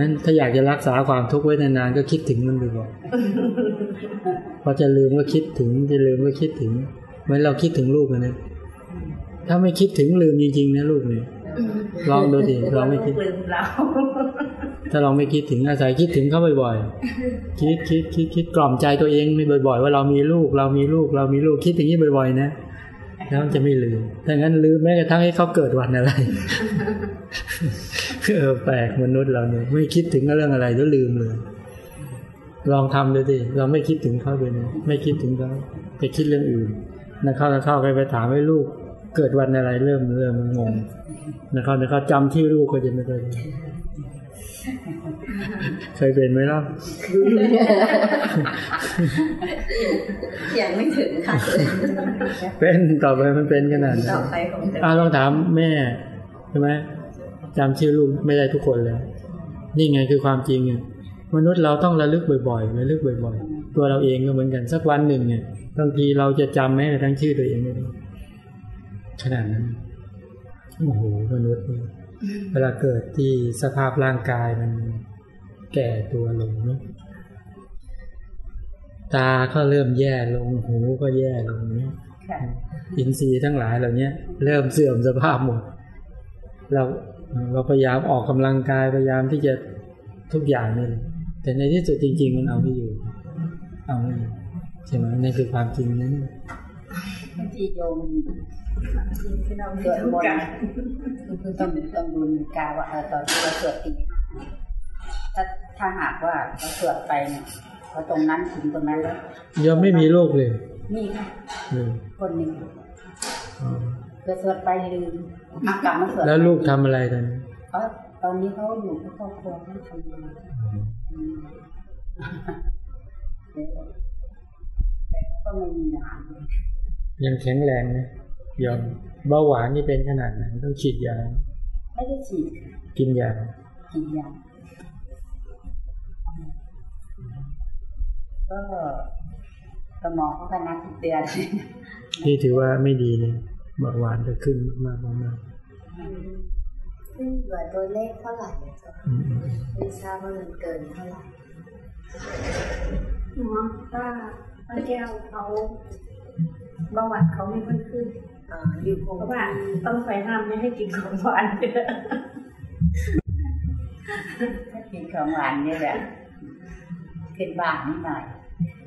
นั้นถ้าอยากจะรักษาความทุกข์ไว้นานๆก็คิดถึงมันบ่อยๆพอจะลืมก็คิดถึง จะลืมก็คิดถึงเหมือนเราคิดถึงลูกอะนะถ้าไม่คิดถึงลืมจริงๆนะลูกเนี่ยเออ ลองดูดิลองไม่คิดลืมเราถ้าลองไม่คิดถึงอาศัยคิดถึงเขาบ่อยๆ คิดคิดคิดคิดกล่อมใจตัวเองไม่บ่อย ๆ ว่าเรามีลูกเรามีลูกเรามีลูกคิดอย่างนี้บ่อย ๆ นะแล้วจะไม่ลืมถ้างั้นลืมแม้กระทั่งให้เขาเกิดวันอะไรเออแปลกมนุษย์เราเนี่ยไม่คิดถึงเรื่องอะไรแล้วลืมเลย ลองทำดูดิเราไม่คิดถึงเขาเลยนะไม่คิดถึงเขาไปคิดเรื่องอื่นนะเข้านะเข้าไปไปถามให้ลูก เกิดวันอะไรเริ่มเริ่มงงนะเข้านะเข้าจำที่อลูกก็จะไม่ได้เคยเป็นไหมล่ะยังไม่ถึงค่ะ เป็นต่อไปมันเป็นขนาดนั้ต่อนไปของจะอ่าลองถามแม่ใช่ไหมจำชื่อลูกไม่ได้ทุกคนเลย นี่ไงคือความจริงไงมนุษย์เราต้องระลึกบ่อยๆระลึกบ่อยๆ ตัวเราเองก็เหมือนกันสักวันหนึ่งเนี่ยบางทีเราจะจำแม้กระทั่งชื่อตัวเองไม่ได้ ขนาดนั้นโอ้โหมนุษย์นี่เวลาเกิดที่สภาพร่างกายมันแก่ตัวลงเนาะตาก็เริ่มแย่ลงหูก็แย่ลงเนี่ยค่ะอินทรีย์ทั้งหลายเหล่านี้เริ่มเสื่อมสภาพหมดเราเราพยายามออกกำลังกายพยายามที่จะทุกอย่างนี่แหละแต่ในที่สุดจริง ๆ มันเอาไม่อยู่ เอาไม่อยู่ใช่ไหมนั่นคือความจริงนั้นบางทีโยมที่เรา สวดมนกันต์ต้องต้องดูนาฬิกาว่าเออตอนที่เราสวดตีถ้าถ้าหากว่าเราสวดไปเนี่ยพอตรงนั้นถึงตรงนั้นแล้วยอมไม่มีลูกเลยนี่ค่ะอืมคนหนึ่งอ๋อเกิดสวดไปลืมอากลับมาสวดแล้วลูกทำอะไรตอนนี้เขาตอนนี้เขาอยู่กับครอบครัวเขาทำงานอืมแต่เขาก็ไม่มีงานยังแข็งแรงนะ ยอมเบาหวานนี่เป็นขนาดไหนต้องฉีดยาไม่ได้ฉีดค่ะกินยากินยาก็สมองเขาก็นัดทุกเดือนที่ถือว่าไม่ดีเลยเบาหวานจะขึ้นมากๆมากขึ้นเหลือตัวเลขเท่าไหร่อะเจ้าๆอืมไม่ทราบว่ามันเกินเท่าไหร่เนาะถ้าป้าแก้วเขาเบาหวานเขาไม่ค่อยขึ้นอ่าอยู่คง เพราะว่าต้องไปห้ามไม่ให้กินของหวานเยอะถ้ากินของหวานเนี่ยแหละขึ้นบ้างนิดหน่อย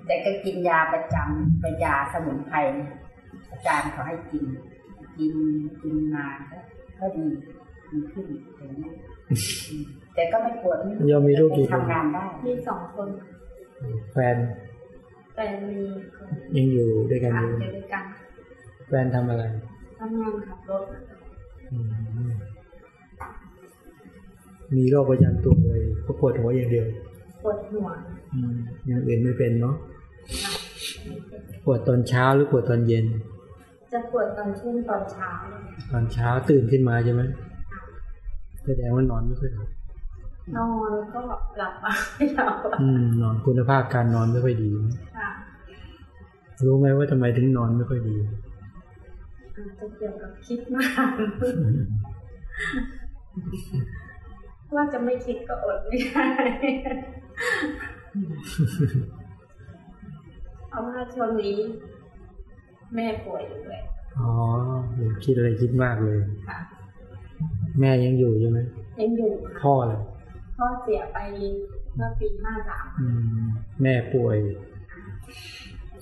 แต่ก็กินยาประจำเป็นยาสมุนไพรอาจารย์เขาให้กิน กินกินนานก็ก็ดีดีขึ้นอย่างนี้ยอืมแต่ก็ไม่ปวดไม่ยอมมีลูกกี่คนทำงานได้มีสองคน แฟนแต่มีคนยังอยู่ด้วยกันอาอยู่อยู่ด้วยกัน แฟนทำอะไรทำงานขับรถอืมมีโรคประจำตัวเลยก็ปวดหัวอย่างเดียว ปวดหัวอืมอย่างอื่นไม่เป็นเนาะ ปวดตอนเช้าหรือปวดตอนเย็น จะปวดตอนช่วงตอนเช้าเลยตอนเช้าตื่นขึ้นมาใช่ไหมแสดงว่านอนไม่ค่อยหลับนอนก็หลับบ้างไม่หลับบ้างอืม นอนคุณภาพการนอนไม่ค่อยดีค่ะรู้ไหมว่าทำไมถึงนอนไม่ค่อยดี อาจจะเกี่ยวกับคิดมาก ว่าจะไม่คิดก็อดไม่ได้เอาว่าช่วงนี้ แม่ป่วยอยู่เลยอ๋ออย่าคิดอะไรคิดมากเลยค่ะแม่ยังอยู่ใช่ไหมยังอยู่พ่อเลยพ่อเสียไปเมื่อปีห้าสามอืมแม่ป่วย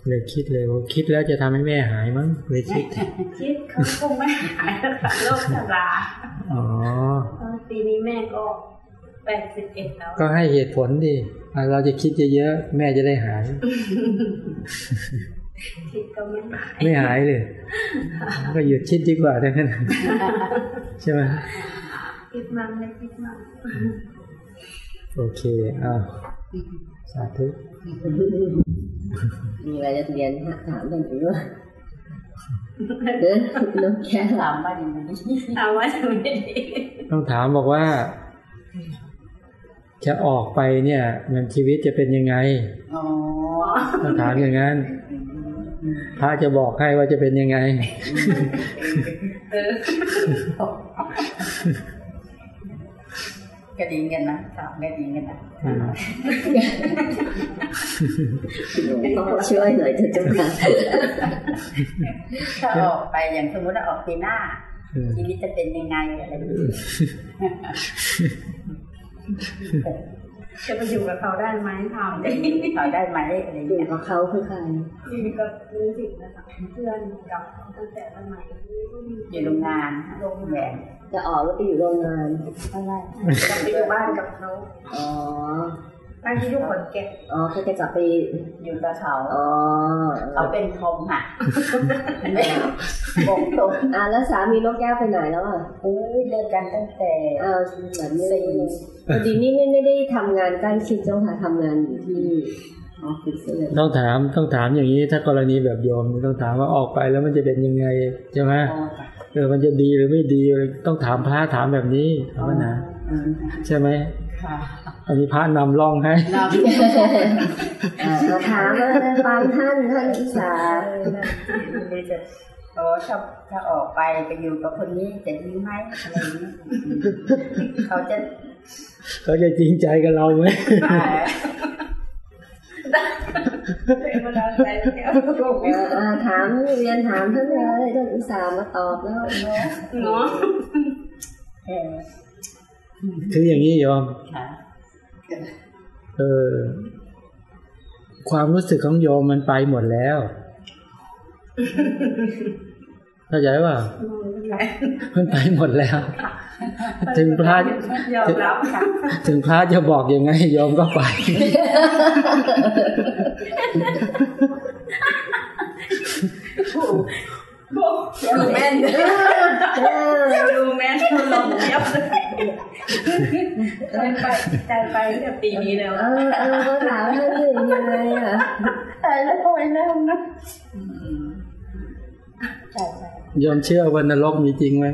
เลยคิดเลยว่าคิดแล้วจะทำให้แม่หายมั้งเลยคิด คิดเขาคงไม่หายแล้วค่ะโรคชราอ๋อเพราะปีนี้แม่ก็แปดสิบเอ็ดแล้ว ก็ให้เหตุผลดิอะเราจะคิดเยอะๆแม่จะได้หายคิดก็ไม่หายไม่หายเลย ก็หยุดคิดดีกว่าทั้งนั้นใช่ไหมคิดมันไม่คิดมันโอเคอ้าว สาธุมีอะไรจะเรียนถามเรื่องนี้ว่าเดินน้องแค่ถามว่าอย่างนี้เอาว่าจะไม่ดีต้องถามบอกว่า จะออกไปเนี่ยเงินชีวิตจะเป็นยังไงอ๋อต้องถามอย่างนั้นพระจะบอกให้ว่าจะเป็นยังไง เออก็ดีกันนะถามก็ดีกันนะอืมพ่อช่วยหน่อยเถอะเจ้าค่ะถ้าออกไปอย่างสมมติว่าออกปีหน้าเออชีวิตจะเป็นยังไงอะไรอย่างเงี้ยจะไปอยู่กับเขาได้ไหมถามได้เขาได้ไหมอะไรอย่างอยู่เงี้ยกับเขาคือใครนี่ก็รู้สึกนะคะเพื่อนกับตั้งแต่สมัยที่อยู่โรงงานโรงแรม จะออกแล้วไปอยู่โรงงานอะไรจะไปอยู่บ้านกับเขาอ๋อบ้านที่อยู่ขอนแก่นอ๋อเขาจะกลับไปอยู่กับเขาอ๋อเขาเป็นทอมค่ะบอกตรงอ่าแล้วสามีน้องแก้วไปไหนแล้วอะอุ้ยเลิกกันตั้งแต่อ้าวเหมือนไม่ได้พอดีนี่ไม่ไม่ได้ทำงานใกล้ชิดเจ้าค่ะทำงานอยู่ที่ออฟฟิศเลยต้องถามต้องถามอย่างนี้ถ้ากรณีแบบโยมต้องถามว่าออกไปแล้วมันจะเป็นยังไงใช่ไหมอ๋อค่ะ เออมันจะดีหรือไม่ดีต้องถามพระถามแบบนี้ถามว่านะอืมใช่ไหมค่ะอันนี้พระนำร่องให้เราอ่ามาถามว่าฟังท่านท่านอุตสาห์เลยจะโอ้ถ้าถ้าออกไปไปอยู่กับคนนี้จะดีไหมอะไรอย่างเงี้ยเขาจะเขาจะจริงใจกับเราไหม อ่าเป็นเวลาไปแล้วอ่าอ่าถามเรียนถามท่านเลยท่านอุตสาห์มาตอบแล้วเนาะเออคืออย่างนี้โยมค่ะเออความรู้สึกของโยมมันไปหมดแล้ว เข้าใจว่ามันไปหมดแล้วถึงพระยอมรับค่ะถึงพระจะบอกยังไงโยมก็ไป ดูแม่นดูแม่นลงเยียบใจไปใจไปตั้งแต่ปีนี้แล้ว เออเออมาถามท่านสิยังไงอะตายแล้วทำไมแล้วนะใช่ ใช่โยมเชื่อว่านรกมีจริงไหม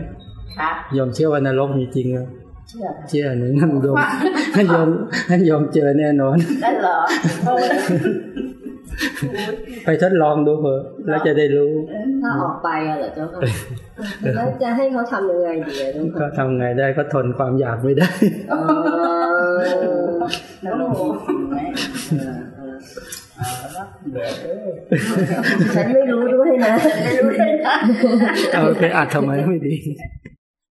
ค่ะโยมเชื่อว่านรกมีจริงไหมเชื่อค่ะเชื่อหนึ่งนั่นโยมนั่นโยมนั่นโยมเจอแน่นอนนั่นเหรอโอ้ยไปทดลองดูเถอะแล้วจะได้รู้ ถ้าออกไปอะเหรอเจ้าค่ะแล้วจะให้เขาทำยังไงดีอะเจ้าก็ค่ะทำไงได้ก็ทนความอยากไม่ได้อ๋อนั่นเห รอจริงไหมเออเออเอาละเดี๋ยวเออฉันไม่รู้ด้วยนะไม่รู้เลยนะเอาไปอัดทำไมไม่ดี